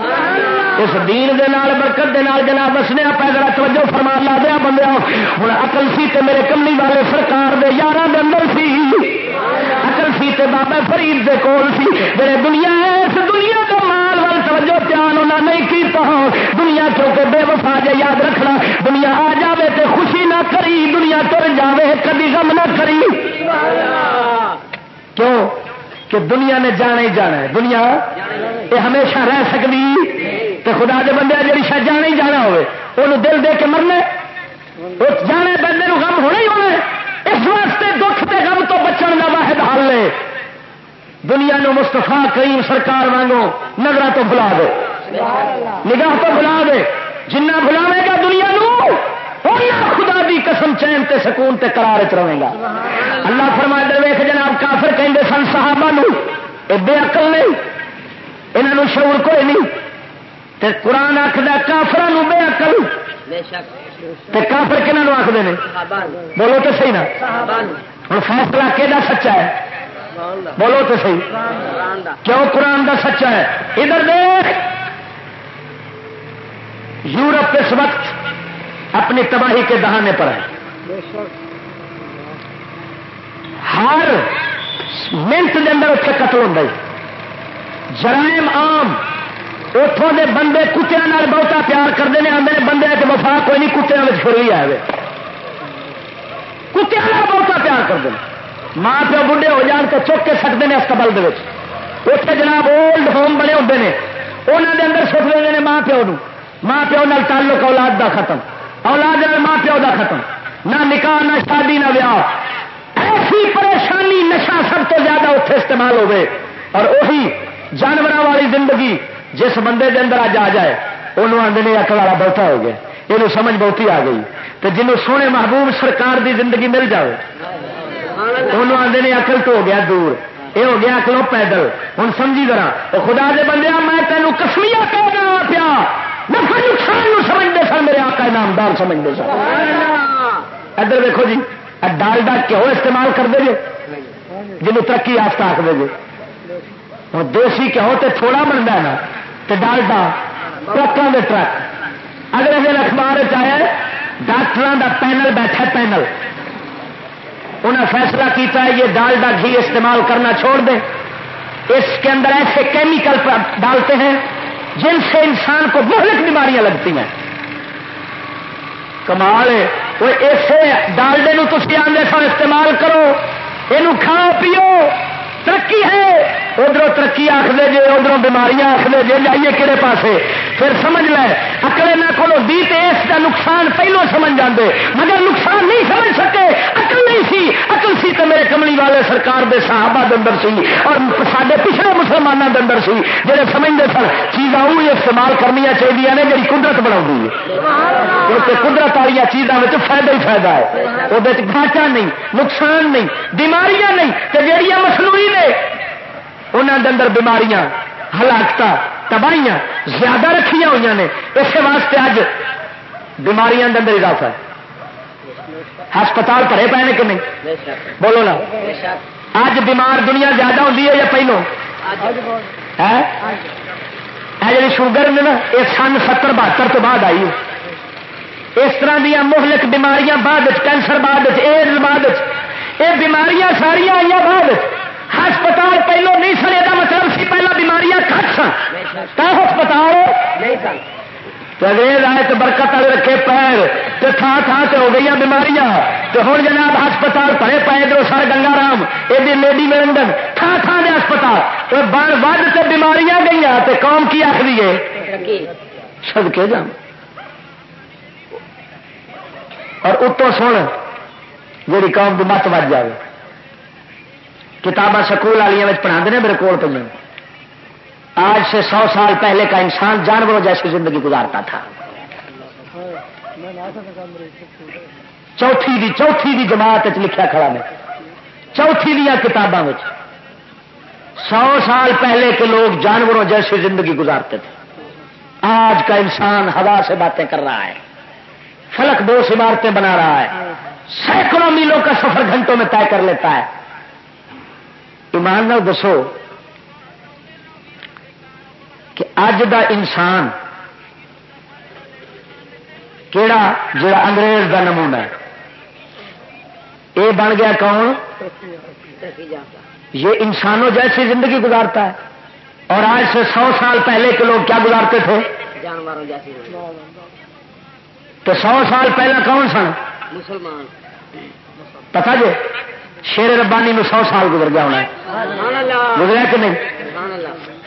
اس دین دے نال، برکت دے نال جناب وسنے پیدا توجہ فرمان لا دیا بندے ہوں اقل سی تے میرے کملی والے سرکار دے یار دے اندر سی۔ اقل سی تے بابا فرید دے کول سی۔ جڑے دنیا اس دنیا کا مال وال توجہ پیان انہاں نہیں کیتا۔ دنیا کیونکہ بے وفا جے یاد رکھنا۔ دنیا آ جاوے تے خوشی نہ کری۔ دنیا تر جاوے کبھی غم نہ کری۔ کیوں؟ کہ دنیا نے جانا ہی جانا ہے۔ دنیا یہ ہمیشہ رہ سکتی تو خدا دے بندے جی شاید جانا ہی جانا ہوئے وہ دل دے کے مرنے جانے بندے غم ہونا ہی ہونا اس واسطے دکھ دنیا نو مستفا کریم سرکار وانگو نظر تو بلا دے۔ نگاہ تو بلا دے۔ جنہ بلاوے گا دنیا نو خدا دی قسم چین تے سکون تے قرار چ رہے گا۔ اللہ فرما دے ویخ جناب کافر کہیں سن صحابہ نو بے عقل نہیں انہوں شعور کوئی نہیں۔ تے قرآن آخر کافر بے عقل۔ تے کافر کنہوں آخر بولو تو صحیح نا۔ ہوں فیصلہ کہ سچا ہے۔ بولو تو صحیح۔ کیوں قرآن دا سچا ہے؟ ادھر دیکھ۔ یورپ اس وقت اپنی تباہی کے دہانے پر ہے۔ ہر منٹ کے اندر اتنے قتل ہوتا ہے۔ جرائم آم اتوں کے بندے کتیا بہتا پیار کرتے ہیں آدھے بندے کے وفا کوئی نہیں کتیا میں فری آئے کتیا بہتا پیار کرتے ہیں۔ ماں پیو بڑھے ہو جان تو چک کے سکتے ہیں اسکبل اتنے جناب اولڈ ہوم بنے ہوتے ہیں انہوں کے اندر سٹ لیں ماں پیو نو ماں پیو نال تعلق اولاد دا ختم۔ اولاد ماں پیو دا ختم۔ نہ نکاح، نہ شادی، نہ ویاہ۔ ایسی پریشانی نشا سب تو زیادہ اتنے استعمال ہوئے اور وہی جانوروں والی زندگی جس بندے کے اندر اج آ جائے انہوں آدھے اکل والا بہتا ہو گیا۔ یہ سمجھ بہتی آ گئی۔ تو جنوب سونے محبوب سرکار دی زندگی مل جائے انہوں آدھے نے اکل تو ہو گیا دور یہ ہو گیا اکلو پیدل ہوں سمجھی ذرا خدا دے بندے میں تینوں کسمیا کہہ پیا نفع نقصان سمجھتے سن میرے آقا نامدار سمجھتے سن ادھر دیکھو جی ڈالڈا کیوں استعمال کرتے جی جنوب ترقی یافتہ آخ دے ہوں دیسی کہو تو تھوڑا بنتا ہے نا تو ڈالڈا ٹرکوں کے ٹرک اگلے دن اخبار چاہے ڈاکٹر کا پینل بیٹھا پینل انہیں فیصلہ کیتا ہے یہ دال کا گھی استعمال کرنا چھوڑ دیں۔ اس کے اندر ایسے کیمیکل ڈالتے ہیں جن سے انسان کو مہلک بیماریاں لگتی ہیں۔ کمال ہے۔ وہ ایسے ڈالڈے تھی آدھے سو استعمال کرو یہ کھاؤ، پیو۔ ترقی ہے۔ ادھر ترقی آخر جی ادھر بیماریاں آخر جی جائیے کہڑے پاسے۔ پھر سمجھ لے اکلے نہ کھولو دی اس کا نقصان پہلو سمجھ جاندے۔ مگر نقصان نہیں سمجھ سکے اکل نہیں سی۔ اکل سی تو میرے کملی والے سرکار دے صحابہ دندر سی اور سارے پچھلے مسلمانوں کے اندر سی جہے سمجھتے سن چیزاں وہ استعمال کرنی چاہیے نے جی قدرت بنا کیونکہ قدرت والی چیزوں میں فائدہ ہی فائدہ ہے۔ وہ گھاٹا نہیں نقصان نہیں بیماریاں نہیں تو جہیا مصنوعی نے انہوں اندر بیماریاں ہلاکت تباہیاں زیادہ رکھیا ہوئی نے۔ اس واسطے اج بیماریاں اندر اضافہ ہے۔ ہسپتال پڑے پے نے کہ نہیں؟ بولو نا۔ اج بیمار دنیا زیادہ ہوتی ہے یا پہلو؟ جی شوگر نے نا، یہ سن ستر بہتر تو بعد آئی اس طرح دیا مہلک بیماریاں بعد کینسر بعد ایڈز بعد یہ بیماریاں ساریا آئی بعد ہسپتال پہلو نہیں سن یہ مطلب سی پہلے بیماریاں کٹ سن ہسپتال؟ تو انگریز آئے تو برکت والے رکھے پیر۔ تو تھان تھان سے ہو گئی بیماریاں۔ تو ہوں جناب ہسپتال پڑے پائے ادھر سر گنگا رام۔ یہ لیڈی میرنڈن تھان تھان دے ہسپتال۔ تو بن ود سے بیماریاں گئی تو قوم کی آخری ہے سد کے جان اور اتوں سن جی قوم کی مت بج جائے کتاباں سکول والی پڑھا دے میرے کو پہ آج سے سو سال پہلے کا انسان جانوروں جیسی زندگی گزارتا تھا۔ چوتھی دی چوتھی دی جماعت لکھا کھڑا میں۔ چوتھی دیا کتابوں میں سو سال پہلے کے لوگ جانوروں جیسی زندگی گزارتے تھے۔ آج کا انسان ہوا سے باتیں کر رہا ہے۔ فلک دو عمارتیں بنا رہا ہے۔ سینکڑوں میلوں کا سفر گھنٹوں میں طے کر لیتا ہے۔ ایمان نہ دسو کہ اج دا انسان کیڑا جڑا انگریز دا نمونہ ہے؟ یہ بن گیا کون؟ یہ انسانوں جیسی زندگی گزارتا ہے۔ اور آج سے سو سال پہلے کے لوگ کیا گزارتے تھے؟ جانوروں جیسی۔ تو سو سال پہلے کون سن؟ مسلمان۔ پتا جی؟ شیر ربانی میں سو سال گزر گیا ہونا گزرا کہ نہیں؟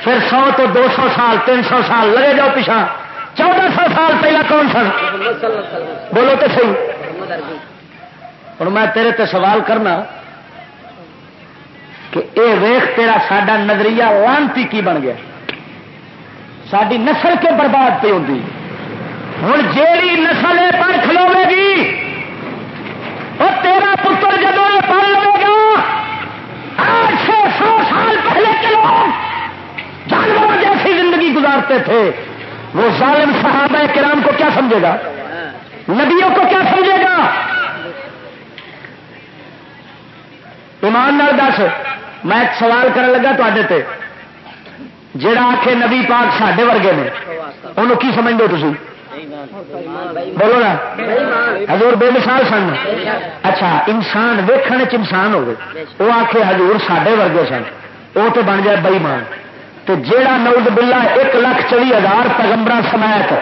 پھر سو تو دو سو سال، تین سو سال لگے جاؤ پیچھا۔ چودہ سو سال پہلا کون سن؟ بولو تو صحیح۔ اور میں تیرے تے سوال کرنا کہ اے ویخ تیرا ساڈا نظریہ لانتی کی بن گیا؟ ساری نسل کے برباد پہ ہوتی ہوں جیڑی نسل پر کھلوے گی وہ تیرا پتر جب پڑھ لے گا، آج سے سو سال پہلے کے لوگ جانوروں جیسی زندگی گزارتے تھے۔ وہ ظالم صحابہ کرام کو کیا سمجھے گا؟ نبیوں کو کیا سمجھے گا؟ ایمان نال دس، میں ایک سوال کرنے لگا تے۔ جڑا آخ نبی پاک سڈے ورگے نے انہوں کی سمجھ دو تھی بولو نا۔ ہزور بے مثال سن۔ اچھا انسان ویخن انسان ہوگی وہ آخے ہزور سڈے ورگے سن۔ وہ تو بن جائے بئی مان تو جیڑا نوز بلا ایک لاکھ چوی ہزار پیغمبر سمایت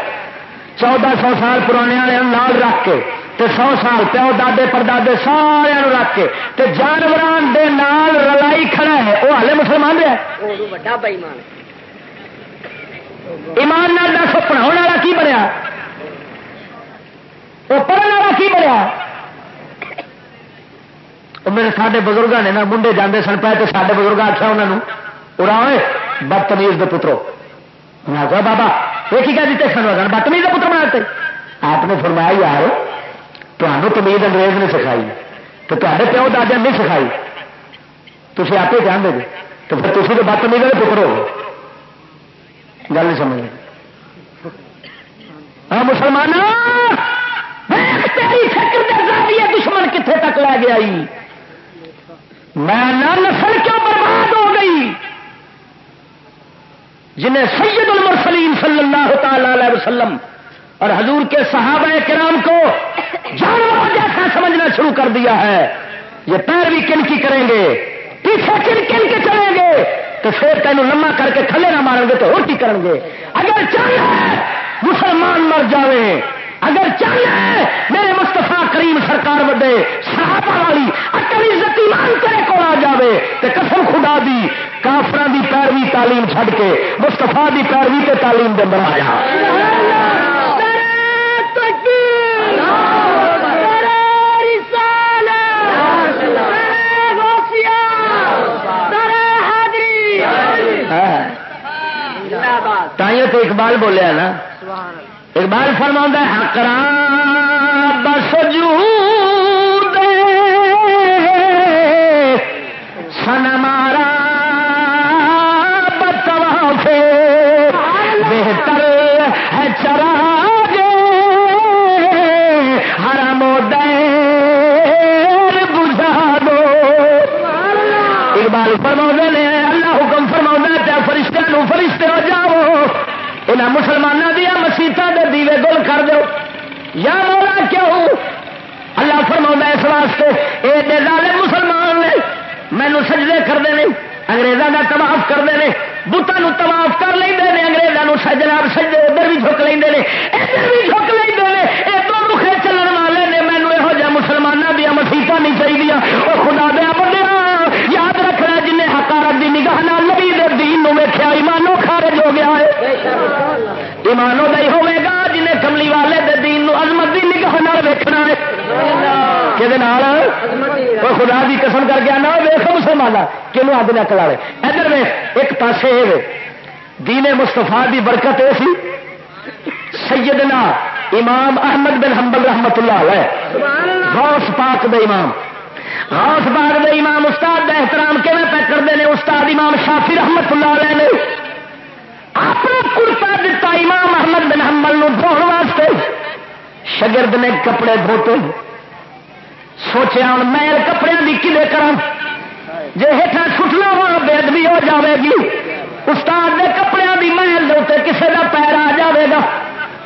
چودہ سو سال پرانے نال رکھ کے تے سو سال پیو دے پردے سارے رکھ کے تے جانوران دے نال رلائی کھڑا ہے۔ وہ ہالے مسلمان رہا ایمان نال دس پڑھاؤ والا کی بنیا؟ وہ پڑھنے والا کی بنیا؟ میرے سارے بزرگ نے نا، منڈے جانے سن پہ تو سارے بزرگ آخیا انہوں نے اڑا بدتمیز دے پترو. بابا یہ کیا دیتے سن بدتمیز کے پتر بنا آپ نے فرمایا، یار تمہوں تمیز انگریز نے سکھائی تو تے پیو دادا نہیں سکھائی۔ تھی آپ ہی چاہتے جی تو پھر تھی تو بدتمیز کے پتر ہو گل نہیں سمجھ ہاں مسلمان دشمن کتنے تک لے گیا میں نسل کیوں برباد ہو گئی؟ جنہیں سید المرسلین صلی اللہ تعالی علیہ وسلم اور حضور کے صحابہ کرام کو جانور جیسا سمجھنا شروع کر دیا ہے۔ یہ پیر بھی کن کی کریں گے؟ پیچھے کن کن کے چلیں گے؟ تو پھر تینوں لما کر کے تھلے نہ ماریں گے تو اور کی کریں گے اگر چاہے مسلمان مر جائے اگر چاہے میرے مستفا کریم سرکار وڈے، صحابہ والی اکلی عزت ایمان تیرے کو آ جائے تو قسم خدا دی کافران دی پیروی تعلیم چھڈ کے مستفا دی پیروی تے تعلیم دے بنایا۔ تائیوں تو اقبال بولیا نا؟ اقبال فرما حکرا بس سن مارا بتوا سے بہتر ہے چرا ہر مود بجھا دو۔ اقبال فرما نے اللہ حکم فرما چاہے فرشتہ فرشتے ہو جاؤ یہاں مسلمانوں دیا مسیطا دے دیوے گل کر دو۔ یا مولا کیوں؟ اللہ فرما اس واسطے یہ بے مسلمان نے مینو سجدے کرتے ہیں انگریزوں کا تباف کرتے ہیں بتان تباف کر لیں انگریزوں سجنا سجدے ادھر بھی جھک لیں ادھر بھی جھک لیں یہ تو چلن والے نے مینو یہو جہ مسلمانوں دیا مسیطا نہیں چاہیے وہ خدا دیا بندے یاد رکھنا جنہیں حکارت کی نگاہ نبی دین ویخیا ایمانو گیا ہے۔ ایمانو کا ہی ہوگا جنہیں کملی والے دے دین عظمت کی نگاہ ویکنا ہے۔ کہ خدا کی قسم کر گیا، نہ ویخ مسلمان کیوں آدمی اکل والے ادھر میں ایک پاسے پاس دین مستفا کی برکت یہ سی۔ سیدنا امام احمد بن حنبل رحمت اللہ علیہ۔ غوث پاک دے امام۔ غوث پاک دے امام استاد دا احترام کیون پہ کرتے ہیں استاد امام شافی رحمت اللہ علیہ نے۔ اپنا کرتا دتا امام احمد بن حنبل نو دھونے واسطے شگرد نے کپڑے دھوتے۔ سوچیا ہوں میل کپڑے کی کلے کر جی ہٹا سٹنا ہوا بےد بھی ہو جاوے گی۔ استاد کے کپڑے کی محل دے کسی کا پیر آ جاوے گا۔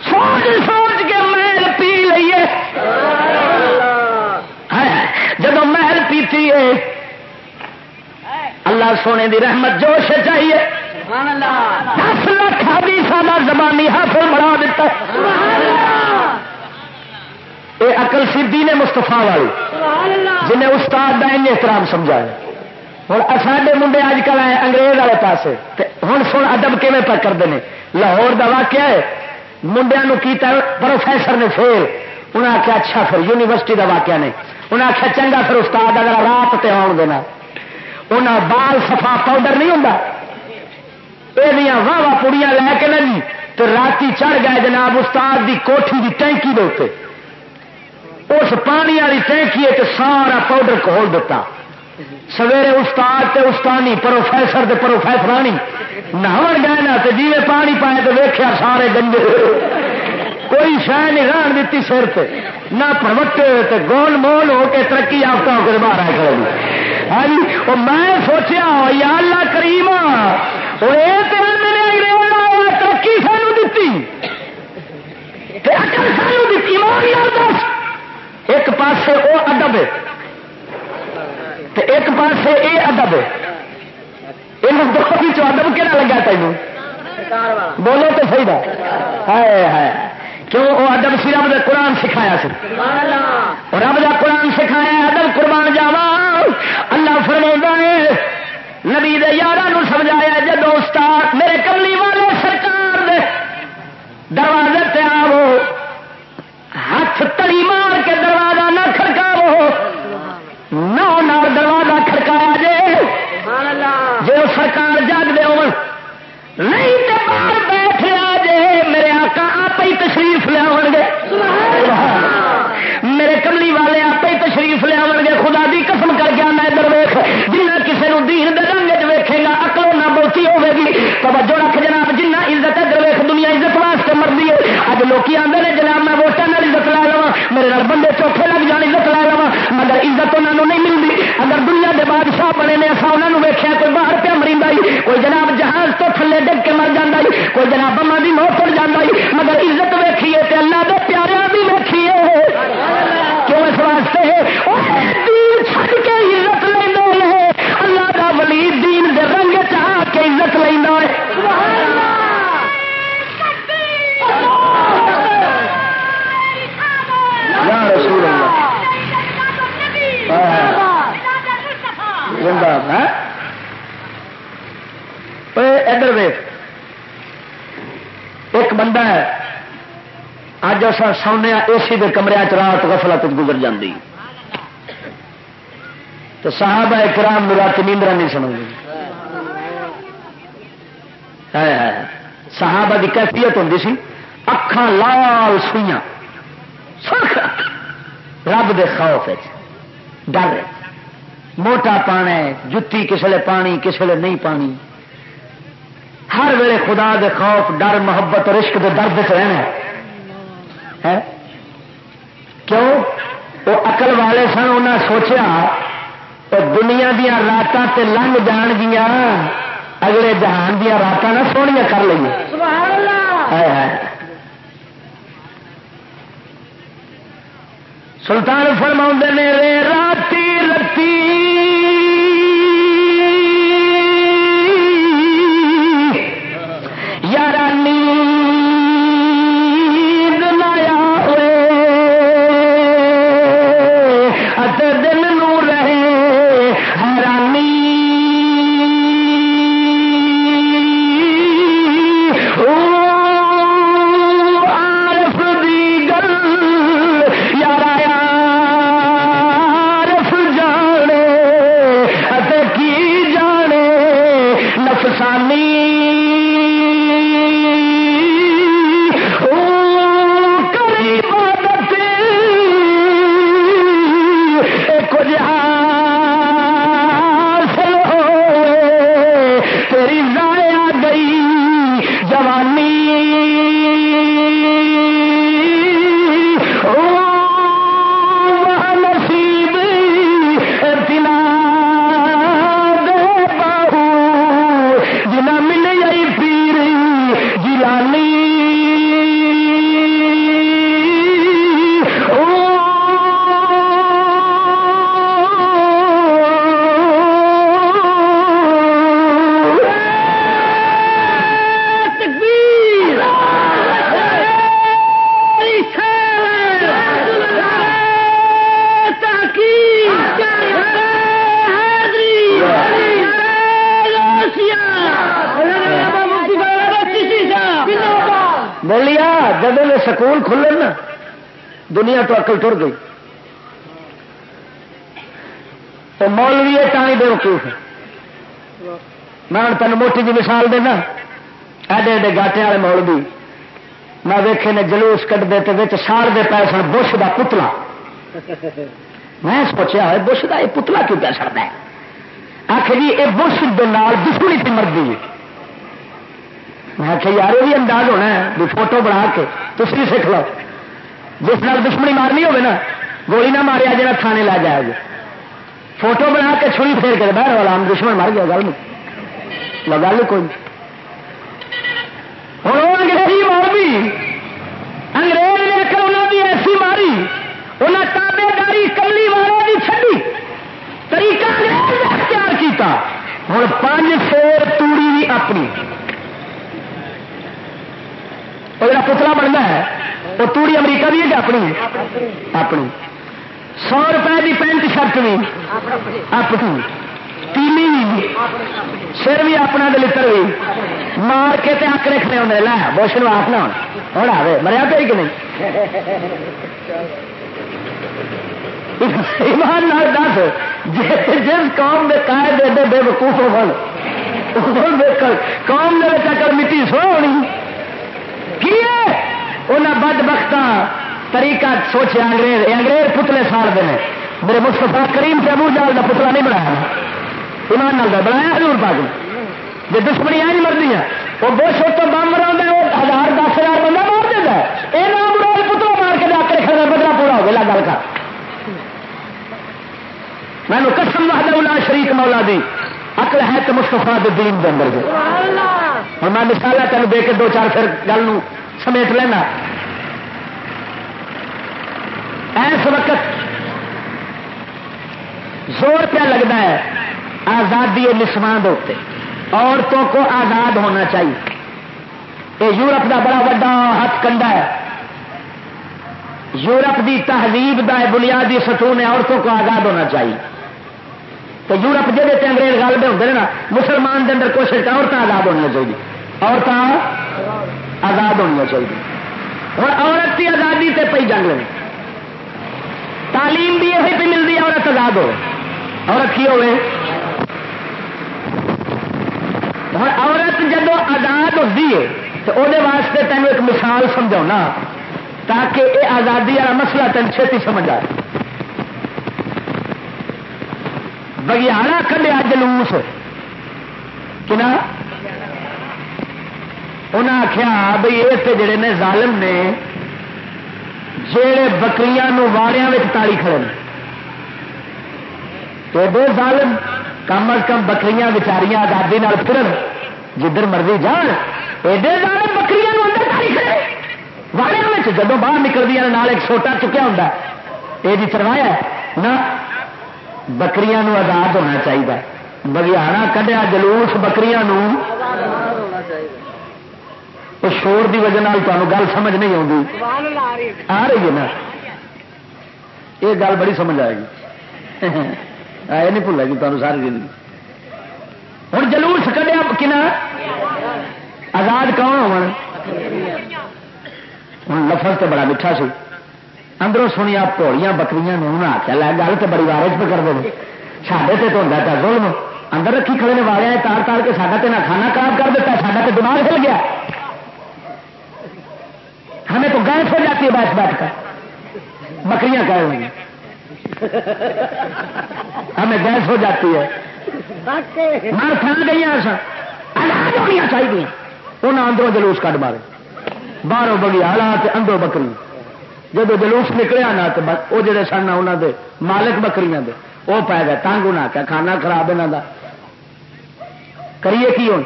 سوچ سوچ کے محل پی لیے جب محل پیتی ہے، اللہ سونے دی رحمت جوش چاہیے۔ دس لاکھ بھی سارا زبانی حاصل بڑھا دیتا یہ اقل سی نے مستفا والی جنہیں استاد کا ان احترام سمجھایا ہوں ساڈے منڈے اج کل آئے انگریز والے پاس ہوں سن ادب کیون پہ کرتے ہیں لاہور کا واقعہ ہے منڈیا کیتا پروفیسر نے فیل۔ انہیں آخیا اچھا پھر یونیورسٹی کا واقعہ نے۔ انہیں آخیا چنگا پھر استاد اگر رات تے آن دینا۔ انہیں بال سفا پاؤڈر نہیں ہوں یہ واہ واہ پڑیاں لے کے نا جی تو رات چڑھ گئے جناب استاد دی کوٹھی دی ٹینکی دے اس پانی والی ٹینکی سارا پاؤڈر کھول دیتا سویرے استاد تے استانی، پروفیسر تے پروفیسرانی نہا گئے نا تو جی پانی پائے تو ویخیا سارے گنجے۔ کوئی شہ نہیں ران دیتی سر پہ نہ پروٹے گول مول ہو کے ترقی یافتہ ہو کے باہر آئے ہاں جی میں سوچیا یا اللہ کریم ترقی سانو دیتی سانو دیتی ایک پاسے وہ ادب ایک پاس یہ ادب یہ دو ادب کہنا لگا تین بولو تو صحیح ہے ہے کیوں وہ ادب سی رب نے قرآن سکھایا سی رب کا قرآن سکھایا ادب قربان جاوا اللہ فرما نے نبی یار سمجھایا جب استاد میرے کملی والے سرکار دے دروازے تیار ہو ہاتھ تڑی مار کے دروازہ نہ کھڑکاو نو نار دروازہ کھڑکایا جے۔ جو سرکار جگ دے ہو نہیں تو باہر بیٹھ لیا جے۔ میرے آقا آپ ہی تشریف لیا گے میرے کملی والے آپ ہی تشریف لیا گے خدا دی قسم کر کے میں ادھر ویخ جنہ دین دے رنگ ویکھے گا اکلو نہ بولتی ہوے گی۔ توجہ رکھ جناب، جنہ عزت ادھر ویخ دنیا عزت واسطے مرضی ہے۔ اج لوگ آتے ہیں جناب میں ووٹان عزت لا لوا میرے نال بندے چوکھے لگ جان، عزت لا لوا مگر عزت انہوں نہیں ملتی اگر دنیا کے بادشاہ بنے نے اصا انہوں ویکیا کوئی باہر پہ مریدا کوئی جناب جہاز تو تھلے ڈگ کے مر جانا کوئی جناب بما بھی موت پڑ جانا مگر عزت ویکھیے تے اللہ دے پیارے بھی ویکھیے۔ کیوں اس واسطے؟ چھڈ کے عزت لینا ہے اللہ کا ولی دین دے رنگ چاہ کے عزت لینا ہے۔ یا رسول اللہ! ادھر ایک بندہ ہے۔ اج اصا سونے اے سی کے کمرے رات غفلت گزر جاتی تو صاحب ہے کرام رات نیندرا نہیں سنو صحابہ کی کیفیت ہوں سی۔ اکھان لال سوئیاں۔ سرخ رب دے خوف ڈر موٹا پانا ہے۔ جتی کس پانی کس ویلے نہیں پانی۔ ہر ویلے خدا دے خوف، ڈر، محبت اور عشق دے درد سے رہنا ہے۔ کیوں؟ وہ اقل والے سن انہیں سوچا تو دنیا دیا تے لنگ جان گیا اگلے جہان دیا راتاں نہ سونیا کر لیے سلطان فرما نے رے راتی رتی۔ تو اکل ٹر گئی۔ تو مولوی ٹانی بے وقوف میں ہوں تین موٹی جی مثال دینا۔ ایڈے ایڈے گاٹے والے مول بھی میں ویکھے نے جلوس کٹتے ساڑ دے پائے سن بش کا پتلا۔ میں سوچا بش کا یہ پتلا کیوں پہ سڑتا ہے؟ آخ جی یہ بش دشمنی تھی مرضی میں آخیا یار، یہ بھی انداز ہونا ہے۔ بھی فوٹو بنا کے تھی سیکھ لو۔ جس نال دشمنی مارنی ہوگی نا، گولی نہ ماریا جا تھانے لا جائے گی فوٹو بنا کے چھری پھیر کے باہر والا ہم دشمن مار گیا گل نہیں گل کوئی۔ نہیں انگریزی مار بھی انگریز نے کر انہوں کی ایسی ماری انہیں تابے داری کملی والے کی چڑی طریقہ اختیار کیتا ہوں پانچ سور توڑی بھی اپنی وہ جا پتلا بننا ہے وہ توڑی امریکہ بھی ہے اپنی اپنی سو روپئے کی پینٹ شرٹ بھی اپنی تیلی سر بھی اپنا دلتر بھی مار کے اک رکھنے ہونے لے بوش نو آخنا ہوں آئے مریا پہ کہ نہیں ایمان دس جس قوم کے قائد ایڈے بے وقوف ہو قوم نے اکل مٹی سو ہونی انہیں بد بخت طریقہ سوچے انگریز انگریز پتلے سال دے میرے مستفا کریم سے ابو جال کا پتلا نہیں بنایا ایمان نال بنایا حضور پاک جی دشمنی آئی مرضی ہے وہ بش تو بم وہ ہزار دس ہزار بندہ مار دیتا ہے یہ نام برا پتلا مار کے جا کے کھڑا بدلا پورا ہو گیا گل کا میں نے قسم وحدہ شریک مولا دی اکل ہے تو مستفا دین اندر اور میں مثال تین دے کے دو چار پھر گل سمیٹ لینا۔ اس وقت زور پہ لگتا ہے، آزادی نسمان ہوتے عورتوں کو آزاد ہونا چاہیے۔ یہ یورپ کا بڑا وا ہاتھ کنڈا ہے۔ یورپ کی تہذیب کا بنیادی ستون ہے، عورتوں کو آزاد ہونا چاہیے۔ تو یورپ جہے انگریز غالب ہوتے ہیں نا، مسلمان کے اندر کوشش عورتیں آزاد ہونی چاہیے۔ عورتیں آزاد ہونی چاہیے۔ اور عورت کی آزادی سے پی جنگ لیں تعلیم بھی یہ پہ ملتی ہے عورت آزاد ہو عورت کی ہوئے۔ اور عورت جب آزاد ہوتی ہے، تو وہ واسطے تینوں ایک مثال سمجھا تاکہ یہ آزادی والا مسئلہ تین چھتی سمجھ آئے۔ بگیارا کھڈیا جلوس، کنا؟ انہیں آخیا بھائی یہ جڑے نے ظالم نے جڑے بکری واڑیا تاڑی کھڑے تو دو ظالم کم از کم بکریاں بچاریاں آزادی پھرن، جدھر مرضی جان، ایڈے ظالم بکری اندر تاڑی کھڑے واڑیا جب باہر نکلدی نال ایک چھوٹا چکیا ہوں یہ جی چروایا نہ، بکریاں آزاد ہونا چاہیے بگیانا کڈیا جلوس بکریاں شور کی وجہ تمہیں گل سمجھ نہیں آتی آ رہی ہے نا یہ گل بڑی سمجھ آئے گی یہ نہیں بھولے گی تمہیں ساری زندگی ہوں جلوس کڈیا کنا آزاد کون ہو لفظ تو بڑا میٹھا سی اندروں سنیا پوڑیاں بکریاں نے انہیں آخیا لے گل تو بڑی وارج پہ کرتے ہیں سڈے سے تو ہوتا ظلم اندر رکھی کھڑے نے والے تار تار کے ساڈا تو نہ کھانا خراب کر دیتا ساڈا تو دماغ ہل گیا ہمیں تو گیس ہو جاتی ہے بیٹھ بیٹھ کر۔ بکریاں کہہ رہی ہیں۔ ہمیں گیس ہو جاتی ہے۔ مر تھن گئی ہونی چاہیے انہیں اندروں جلوس کٹ مارے۔ باہروں بگی حالات اندروں بکری۔ جب جلوس نکلیا نا، تو وہ جڑے سن انہوں دے مالک بکریاں دے، وہ پی گئے۔ تنگ ہونا کیا کھانا خراب یہاں کا کریے کی ہوں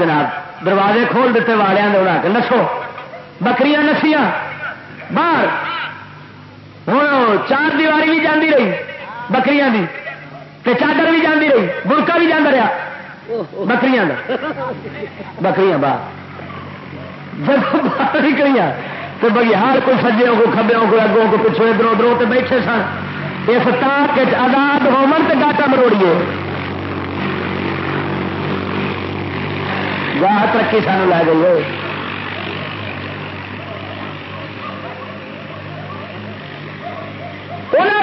جناب دروازے کھول دیتے والوں نے اڑا کے نسو بکریاں، نسیاں، باہر۔ ہوں چار دیواری بھی جاندی رہی، بکریاں دی، تے چادر بھی جاندی رہی برکا بھی جانا رہا بکریاں دا۔ بکریاں باہر۔ جب باہر نکلی تو بھائی ہر کوئی سجیوں کو کبیوں کو، اگوں کو پچھو ادھر ادھر بیٹھے سن۔ اس تاک آزاد ہومن تو گاٹا مروڑیے جہاں ترقی سان لے گئی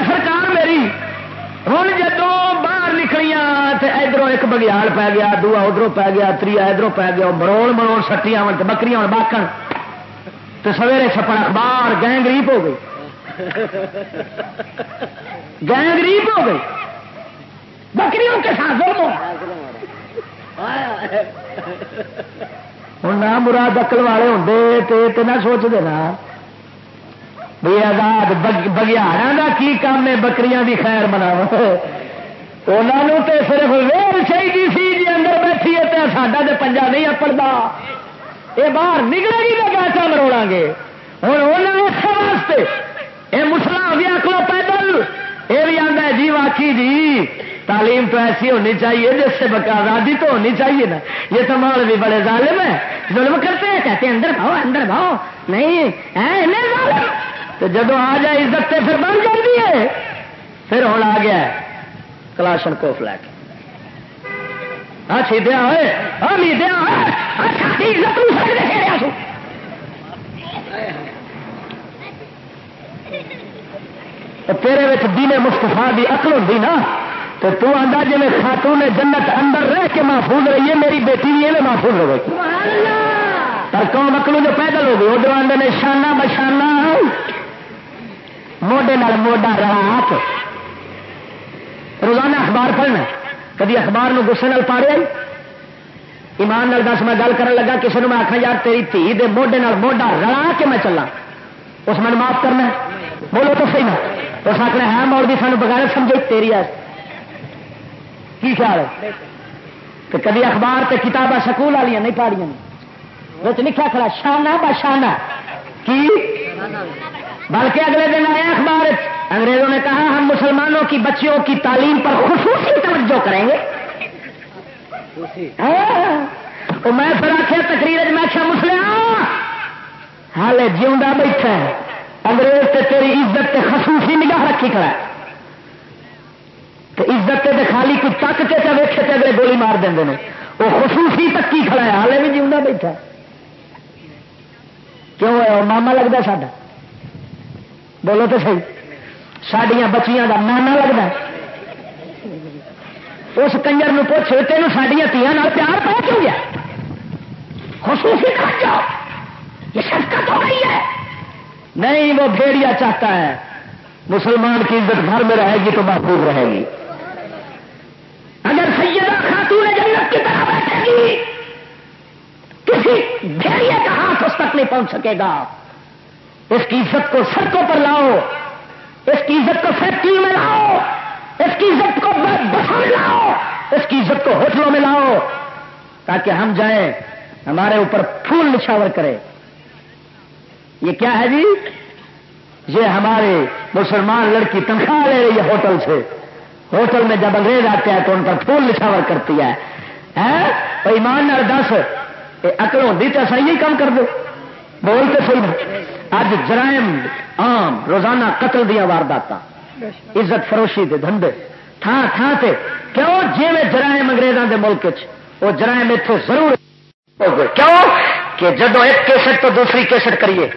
سرکار میری ہوں جدو باہر تو ادھر ایک بگیال پی گیا دوا ادھر پی گیا تری ادھر پی گیا مروڑ مروڑ سٹیاں بکری باقن تو سویرے چھپن اخبار گینگ ریپ ہو گئی۔ گینگ ریپ ہو گئی۔ بکریوں کے ساتھ ہوں نہ مراد اکل والے ہوں تو نہ سوچتے نا بھائی آزاد بگیارا کا کی کام ہے بکریاں کی خیر منا انہوں تو صرف ویل چاہیے سی جی اندر بیٹھی ہے تو ساڈا تو پنجا نہیں اپڑتا یہ باہر نکلے گی تو پیسہ مروڑا گے ہوں انہوں اس واسطے یہ مسلم بھی آکلو پیدل یہ بھی آتا ہے جی واقعی جی تعلیم تو ایسی ہونی چاہیے جس سے آزادی تو ہونی چاہیے نا۔ یہ تو مال بھی بڑے ظالم ہے ظلم کرتے ہیں، کہتے ہیں، اندر بھاؤ اندر بھاؤ نہیں تو جب آ جائے عزت سے پھر بن جاتی ہے پھر ہوں آ گیا کلاشن کو فلیٹ ہاں سیدیا ہوئے ہاں میدیا ہوئے۔ تیرے دینے مستفا کی اقل ہوتی نا تو تو آدھا جی خاتون جنت اندر رہ کے محفوظ رہی ہے میری بیٹی بھی یہ محفوظ رہے گی۔ پر قوم اکلو جو پیدل ہو گئی ادھر آدھے نے شانہ بشانہ موڈے نال موڈا رات روزانہ اخبار پڑھنا کدی اخبار نو گسے نال پاڑیا ایمان نال دس میں گل کرن لگا کسی نے میں آخا یار تیری دھی دے موڈے نال موڈا رلا کے میں چلا اس میں معاف کرنا بولو تو صحیح نا اس آخر ہے موڑ بھی سانو بغیر سمجھے تیری ہے۔ کی خیال ہے؟ کہ کبھی اخبار تے کتابیں سکول والی نہیں پاڑی وہ لکھا کھڑا شانہ بشانہ کی؟ بلکہ اگلے دن آئے اخبار انگریزوں نے کہا ہم مسلمانوں کی بچیوں کی تعلیم پر خصوصی توجہ کریں گے ہاں۔ میں پھر آخیا تقریر میں آخیا مسلم حال جیوا بیٹھا انگریز تے تیری عزت تے خصوصی نگاہ رکھی تو عزت تے خالی کوئی تک کے چا ویچے اگلے گولی مار دیں وہ خصوصی تکی کھڑا ہے ہالے بھی جیوا بیٹھا کیوں ہے ماما لگتا ساڈا بولو تو صحیح سڈیا بچیاں کا نانا لگتا اس کنجر پوچھ تین سڈیا تیاں پیار پہ کیوں گیا خصوصی یہ شفقت ہو گئی ہے نہیں وہ بھیڑیا چاہتا ہے مسلمان کی عزت گھر میں رہے گی تو محفوظ رہے گی پہنچ سکے گا۔ اس کی عزت کو سڑکوں پر لاؤ۔ اس کی عزت کو فیکٹری میں لاؤ۔ اس کی عزت کو بسوں میں لاؤ۔ اس کی عزت کو ہوٹلوں میں لاؤ۔ تاکہ ہم جائیں، ہمارے اوپر پھول نشاور کرے یہ کیا ہے جی؟ یہ ہمارے مسلمان لڑکی تنخواہ لے رہی ہے ہوٹل سے۔ ہوٹل میں جب انگریز آتے ہیں تو ان پر پھول نشاور کرتی ہے۔ ایمان نال دس۔ اکل ہوتی تو صحیح کام کر دو۔ بول تو صحیح اج جرائم، عام، روزانہ قتل دیا واردات عزت فروشی دے دھندے۔ تھان تھان سے کیوں جی میں جرائم انگریزوں کے ملک وہ جرائم اتنے ضرور کیوں؟ کہ جدو ایک کیسٹ تو دوسری کیسٹ کریے۔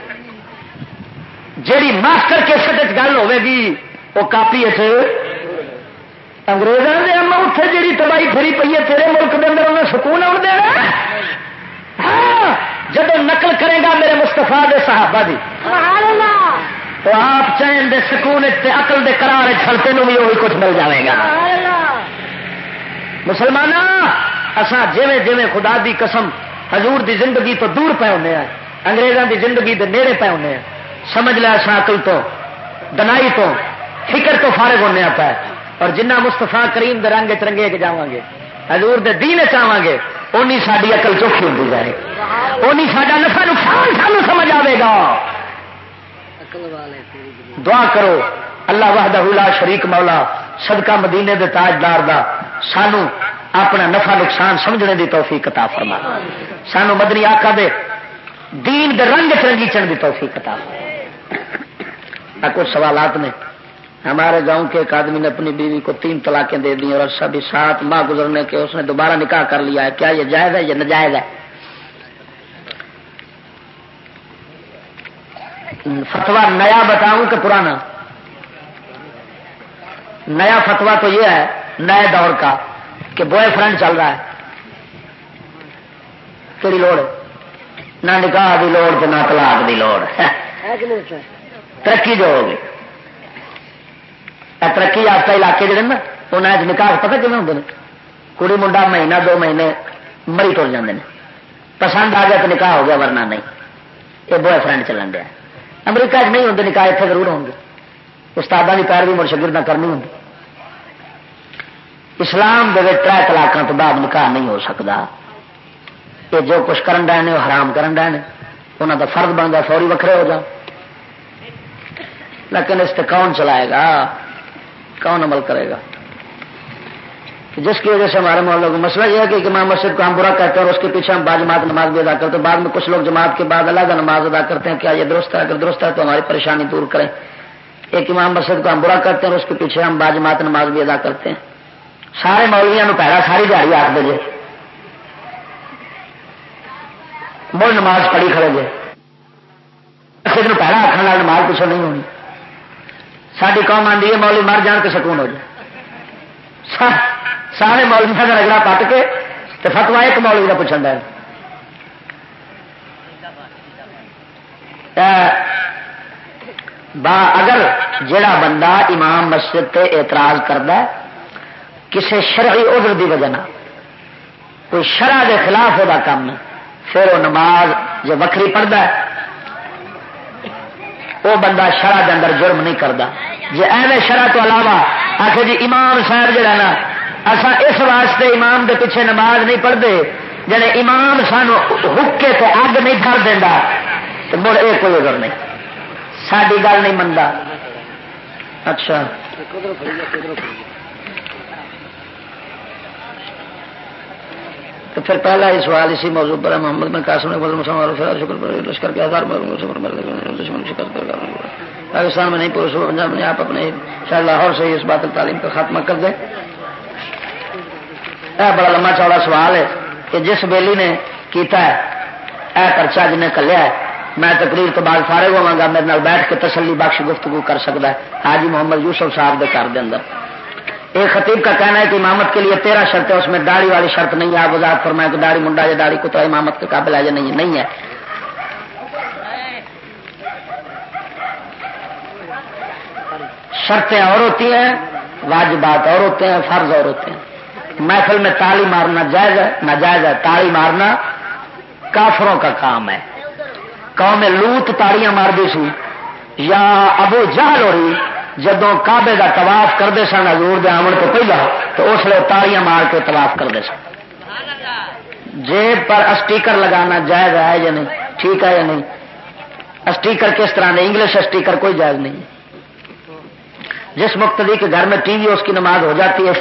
جیڑی ماسٹر کیسٹ گل ہوے گی، وہ کاپی انگریزوں نے اما اتنے جی تباہی فری پی ہے تیرے ملک کے اندر، انہیں سکون آن دینا؟ ہاں! جب نقل کرے گا میرے مستفا دے صحابہ دی تو آپ چین دے سکون اقل دے کرار چھلتے نو بھی وہی کچھ مل جائے گا۔ مسلمان اسا جیویں جیویں خدا دی قسم حضور دی زندگی تو دور پے ہونے ہیں انگریزوں دی زندگی دے نیڑے پے ہونے ہیں سمجھ لیا سا عقل تو دنائی تو فکر تو فارغ ہونے پہ اور جنہ مستفا کریم دے رنگ چرنگے کے جاؤں گے حضور دے دین چاہوں گے۔ اونی ساری اقل چوکھی ہوتی جائے اونی ساڈا نفا نقصان سانو سمجھ آئے گا دعا کرو اللہ وحدہ لا شریک مولا صدقہ مدینے دے تاجدار دا سانو اپنا نفع نقصان سمجھنے دی توفیق عطا فرما سانو مدنی آقا دے دین دے رنگ چرنگی چن دی توفیق عطا فرما کچھ سوالات نے ہمارے گاؤں کے ایک آدمی نے اپنی بیوی کو تین طلاقیں دے دی اور سبھی سات ماہ گزرنے کے اس نے دوبارہ نکاح کر لیا ہے۔ کیا یہ جائز ہے یا نجائز ہے؟ فتوا نیا بتاؤں کہ پرانا؟ نیا فتوا تو یہ ہے نئے دور کا کہ بوائے فرینڈ چل رہا ہے۔ کہڑی لوڑ نہ نکاح کی لوڑ تو نہ طلاق کی لوڑ۔ ترقی جو ہوگی۔ ترقی یافتہ علاقے جڑے نا انہیں نکاح پتہ کیون ہوں کڑی منڈا مہینہ دو مہینے مری ٹر جاتے ہیں پسند آ گیا تو نکاح ہو گیا ورنہ نہیں یہ بوائے فرینڈ چلن دیا امریکہ چ نہیں ہوتے نکاح اتنے ضرور ہوں گے استاد کی پیروی مڑ شگردہ کرنی ہوں اسلام دے تر طلاقوں تو بعد نکاح نہیں ہو سکتا یہ جو کچھ کرن ڈے وہ حرام کرن ڈے انہوں کا فرد بنتا فوری وکھرے ہو جا لیکن اس کون چلائے گا کون عمل کرے گا؟ جس کی وجہ سے ہمارے محلوں کو مسئلہ یہ ہے کہ امام مسجد کو ہم برا کہتے ہیں اور اس کے پیچھے ہم بعض جماعت نماز بھی ادا کرتے ہیں۔ بعد میں کچھ لوگ جماعت کے بعد الگ نماز ادا کرتے ہیں۔ کیا یہ درست ہے؟ اگر درست ہے تو ہماری پریشانی دور کریں۔ ایک امام مسجد کو ہم برا کرتے ہیں اور اس کے پیچھے ہم بعض جماعت نماز بھی ادا کرتے ہیں۔ سارے مولویا پہلا ساری دیہی آٹھ بجے۔ مڑ نماز پڑھی کھڑے جے مسجد آخر نماز پیچھے نہیں ہونی۔ ساری قوم آدھی ہے، مولوی مر جان کے سکون ہو جائے۔ سارے مولوی کا رگڑا پٹ کے تو فتوا ایک مولوی کا پوچھا با اگر جڑا بندہ امام مسجد تے اعتراض کرتا ہے کسی شرعی عذر دی وجہ کوئی شرع کے خلاف وہ کام پھر وہ نماز جو وکری پڑھتا ہے وہ بندہ شرح کے اندر جرم نہیں کرتا جی ایویں شرح تو علاوہ آخر جی امام صاحب جہا نا اصا اس واسطے امام دے پیچھے نماز نہیں پڑھتے جڑے امام سان حکے تو اگ نہیں کر دینا تو مڑ یہ کوئی ادھر نہیں۔ ساری گل نہیں منتا اچھا۔ تو پھر پہلا ہی سوال اسی موضوع پر محمد میں قاسم نے شکر پر لشکر کے ہزار پاکستان میں نہیں، پورے پنجاب میں آپ اپنے شاید لاہور سے اس بات تعلیم کا خاتمہ کر دیں۔ یہ بڑا لمبا چوڑا سوال ہے کہ جس بیلی نے کیتا ہے، اے پرچا جنہیں کلیا ہے، میں تقریر تو بعد فارغ ہوا گا، میرے بیٹھ کے تسلی بخش گفتگو کر سکتا ہے۔ حاجی محمد یوسف صاحب کے گھر کے اندر۔ ایک خطیب کا کہنا ہے کہ امامت کے لیے تیرہ شرط ہے اس میں داڑھی والی شرط نہیں ہے۔ آپ وزاد فرمائے کہ داڑھی منڈا یا داڑھی کو تو امامت کے قابل ہے یا نہیں نہیں ہے۔ شرطیں اور ہوتی ہیں، واجبات اور ہوتے ہیں، فرض اور ہوتے ہیں۔ محفل میں تالی مارنا جائز ہے؟ ناجائز ہے۔ تالی مارنا کافروں کا کام ہے۔ قوم لوت تاڑیاں مار دی سی۔ یا ابو جہل ہو رہی۔ جدو کابے کا طواف کرتے سن ہزور دے آمن تو پہلا، تو اس لیے تاڑیاں مار کے طواف کرتے سن۔ جیب پر اسٹیکر لگانا جائز ہے یا نہیں؟ ٹھیک ہے یا نہیں؟ اسٹیکر کس طرح نے انگلش اسٹیکر کوئی جائز نہیں۔ جس مقتدی کے گھر میں ٹی وی اس کی نماز ہو جاتی ہے،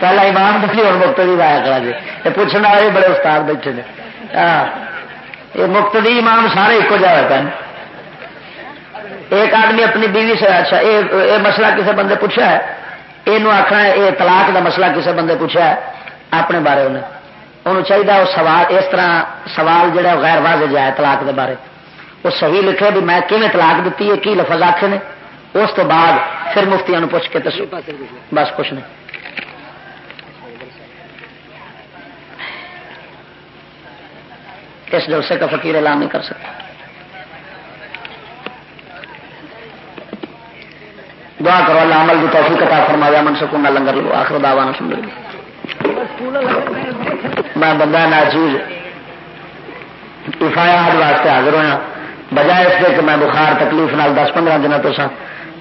پہلا امام دکھی اور مقتدی آیا کرا جی۔ یہ پوچھنا والے بڑے استاد بیٹھے نے۔ ہاں، یہ مقتدی امام سارے ایک جائے پہ ایک آدمی اپنی بیوی سے اچھا یہ مسئلہ کسی بندے پوچھا ہے؟ یہ آخنا یہ طلاق کا مسئلہ کسی بندے پوچھا ہے؟ اپنے بارے انہیں۔ انہوں چاہیے وہ سوال، اس طرح سوال جہا غیر واضح جائے طلاق کے بارے۔ وہ صحیح لکھے بھی میں کیون طلاق دیتی ہے، کی لفظ آخے نے؟ اس تو بعد پھر مفتی پوچھ کے دسو۔ بس کچھ نہیں۔ اس جلسے کا فقیر اعلان نہیں کر سکتا۔ دعا کرو، اللہ عمل کی توفیق عطا فرمایا من سکون نہ لنگر لو، آخر دعوانا سن لو میں بندہ ناچیز افایات واسطے حاضر ہوا بجائے اس کے کہ میں بخار تکلیف نال دس پندرہ دن تو سا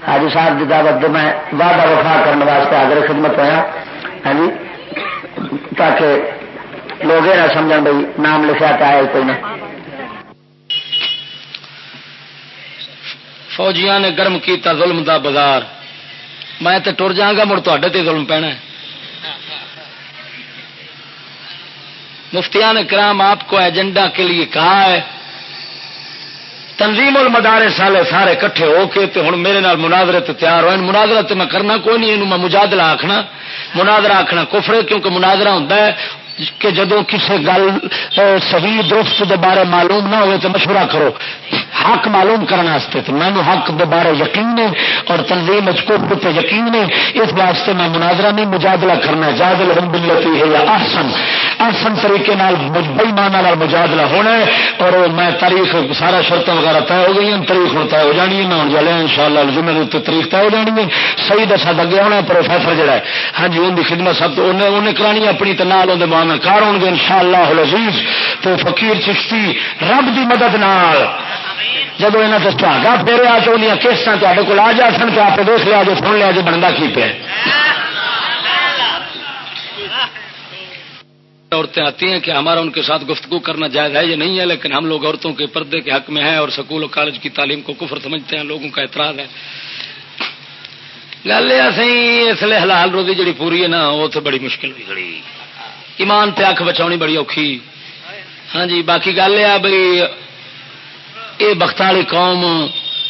حاجی صاحب کی دعوت میں وعدہ وفا کرنے واسطے حاضر خدمت ہوا ہاں جی تاکہ لوگ یہ نہ سمجھ بھائی نام لکھا تو آیا کوئی نہ۔ فوجیاں نے گرم کیتا ظلم دا بازار۔ میں تے ٹر جاگا، مڑ تے ظلم پینا مفتیان کرام، آپ کو ایجنڈا کے لیے کہا ہے۔ تنظیم المدارے سالے سارے کٹھے ہو کے تے ہوں میرے نال مناظرے تے تیار ہوئے۔ مناظرہ تے میں کرنا کوئی نہیں میں مجادلہ آخنا مناظرہ آخنا کفرے، کیونکہ مناظرہ ہوتا ہے کہ جدو کسی گل صحیح درست دے بارے معلوم نہ ہوئے تو مشورہ کرو۔ حق معلوم کرنے واسطے تو میں حق دوبارہ یقین ہے اور تنظیم پہ یقین ہے اس واسطے میں مناظرہ نہیں، مجادلہ کرنا جادل بلتی ہے یا احسن احسن طریقے بےمان والا مجادلہ ہونا ہے۔ اور میں تاریخ، سارا شرط وغیرہ طے ہو گئی تاریخ ہوں طے ہو جانی ہے، میں ہوں جی جلیا ان شاء اللہ جمعے تاریخ طے ہو جانی ہے صحیح دسا دگے ہونا پروفیسر جڑا ہے۔ ہاں جی ان کی خدمت سب تو، انہیں انہیں کرانی اپنی تو نال اندر مان کار ہو گے ان شاء اللہ تو فقیر چشتی، رب کی مدد نال۔ جب یہاں سے سہاگا پھیرا تو انہیں کیسٹ تے کو آ جا سن تو آپ دیکھ لیا جو سن لیا جو بنتا کی پہ عورتیں آتی ہیں کہ ہمارا ان کے ساتھ گفتگو کرنا جائز ہے یہ نہیں ہے، لیکن ہم لوگ عورتوں کے پردے کے حق میں ہیں اور سکول و کالج کی تعلیم کو کفر سمجھتے ہیں، لوگوں کا اعتراض ہے۔ گل یہ سی اس لیے حلال روزی جڑی پوری ہے نا، وہ تو بڑی مشکل ہوئی کھڑی ایمان تے اکھ بچا بڑی اوکھی۔ ہاں جی باقی گل یہ بھائی یہ بخت والی قوم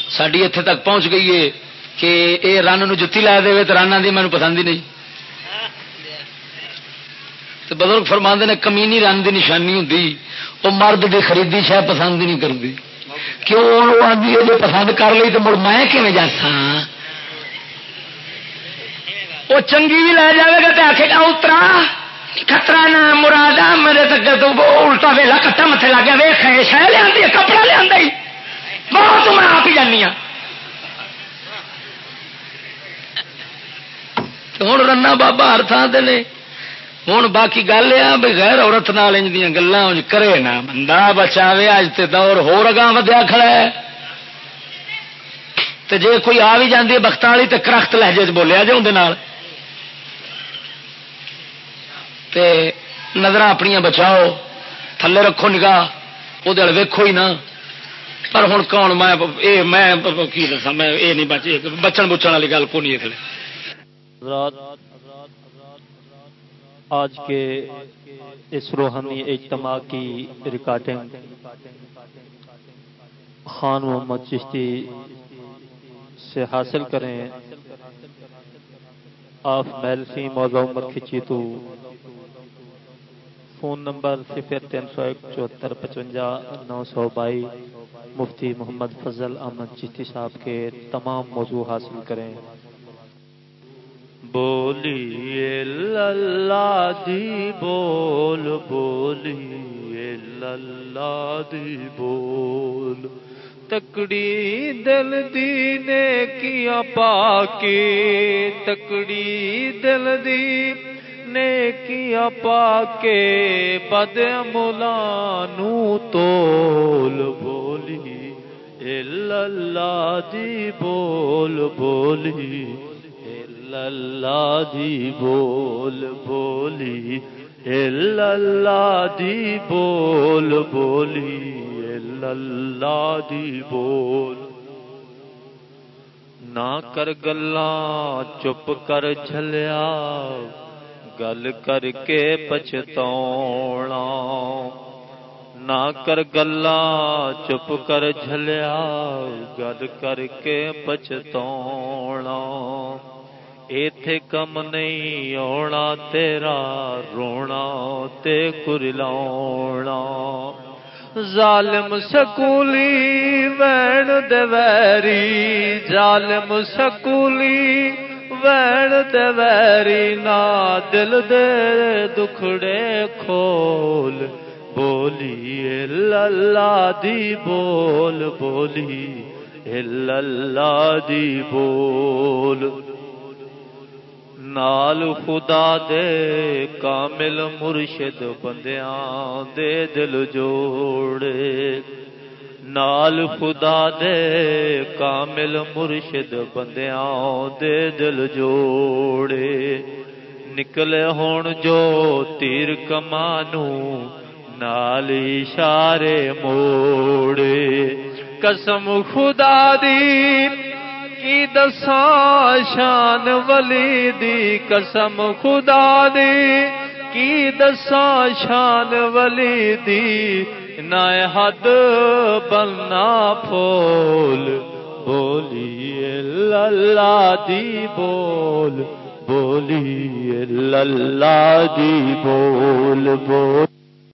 ساری اتنے تک پہنچ گئی ہے کہ یہ رن جتی لا دے تو رن آدھی مجھے پسند ہی نہیں۔ تو بزرگ فرما نے کمینی رن کی نشانی ہوں وہ مرد کی خریدی شاید پسند نہیں کرتی کیوں؟ آدھی جی پسند کر لی تو مڑ میں کھے جاتا وہ چنگی بھی لے جائے گا تو آخے گا اترا خطرہ نہ مراد میرے تک تو الٹا ویلا کٹا متے لگ گیا ویخ شہ لیا کپڑا لیا بہت میں آپ ہی جانی ہوں ہوں رنا بابا ہر تھان سے ہوں باقی گل یہ بھی غیر عورت نال دیا گلا کرے نا۔ بندہ بچاوے اج تے دور ہو رگا ودیا کھڑا ہے۔ تے جے کوئی آ بھی جاتی ہے بخت والی تو کرخت لہجے چ بولیا جی اندر تے نظر اپنیا بچاؤ، تھلے رکھو نگاہ وہ ویکو ہی نا پر ہوں کون؟ میں میں کی دسا میں یہ نہیں بچ بچن بچن والی گل کو نہیں آج کے اس روحانی اجتماع کی ریکارڈنگ، خان محمد چشتی سے حاصل کریں۔ آپ میل سی موضوع عمر کھچی تو فون نمبر صفر تین سو ایک چوہتر پچوجا نو سو بائی۔ مفتی محمد فضل احمد چشتی صاحب کے تمام موضوع حاصل کریں۔ بولی اللہ دی، بول بولی اللہ دی، بول۔ تکڑی دل دی نے کیا پا کے تکڑی دل دی۔ نے کیا پا کے بد ملانو تول بولی، اللہ دی بول بولی، اللہ دی بول بولی، اللہ دی بول بولی، اللہ دی بول۔ نہ کر گلا چپ کر جھلیا گل کر کے پچھتا نہ کر گلا، چپ کر جھلیا، گل کر کے پچھتا ایتھے کم نہیں آنا تیرا رونا تے کرلاونا ظالم سکولی وین دویری ظالم سکولی وین دویری نا دل دے دکھڑے کھول، بولی، اللہ دی بول، بولی، اللہ دی بول۔ نال خدا دے کامل مرشد بندیاں دے دل جوڑے۔ نال خدا دے، کامل مرشد بندیاں دے دل جوڑے۔ نکلے ہون جو تیر کمانو، نال اشارے موڑے۔ قسم خدا دی، کی دساں شان ولی دی؟ قسم خدا دی، کی دساں شان ولی دی؟ نئے حد بننا پھول بولیے اللہ دی بول بولیے اللہ دی بول بول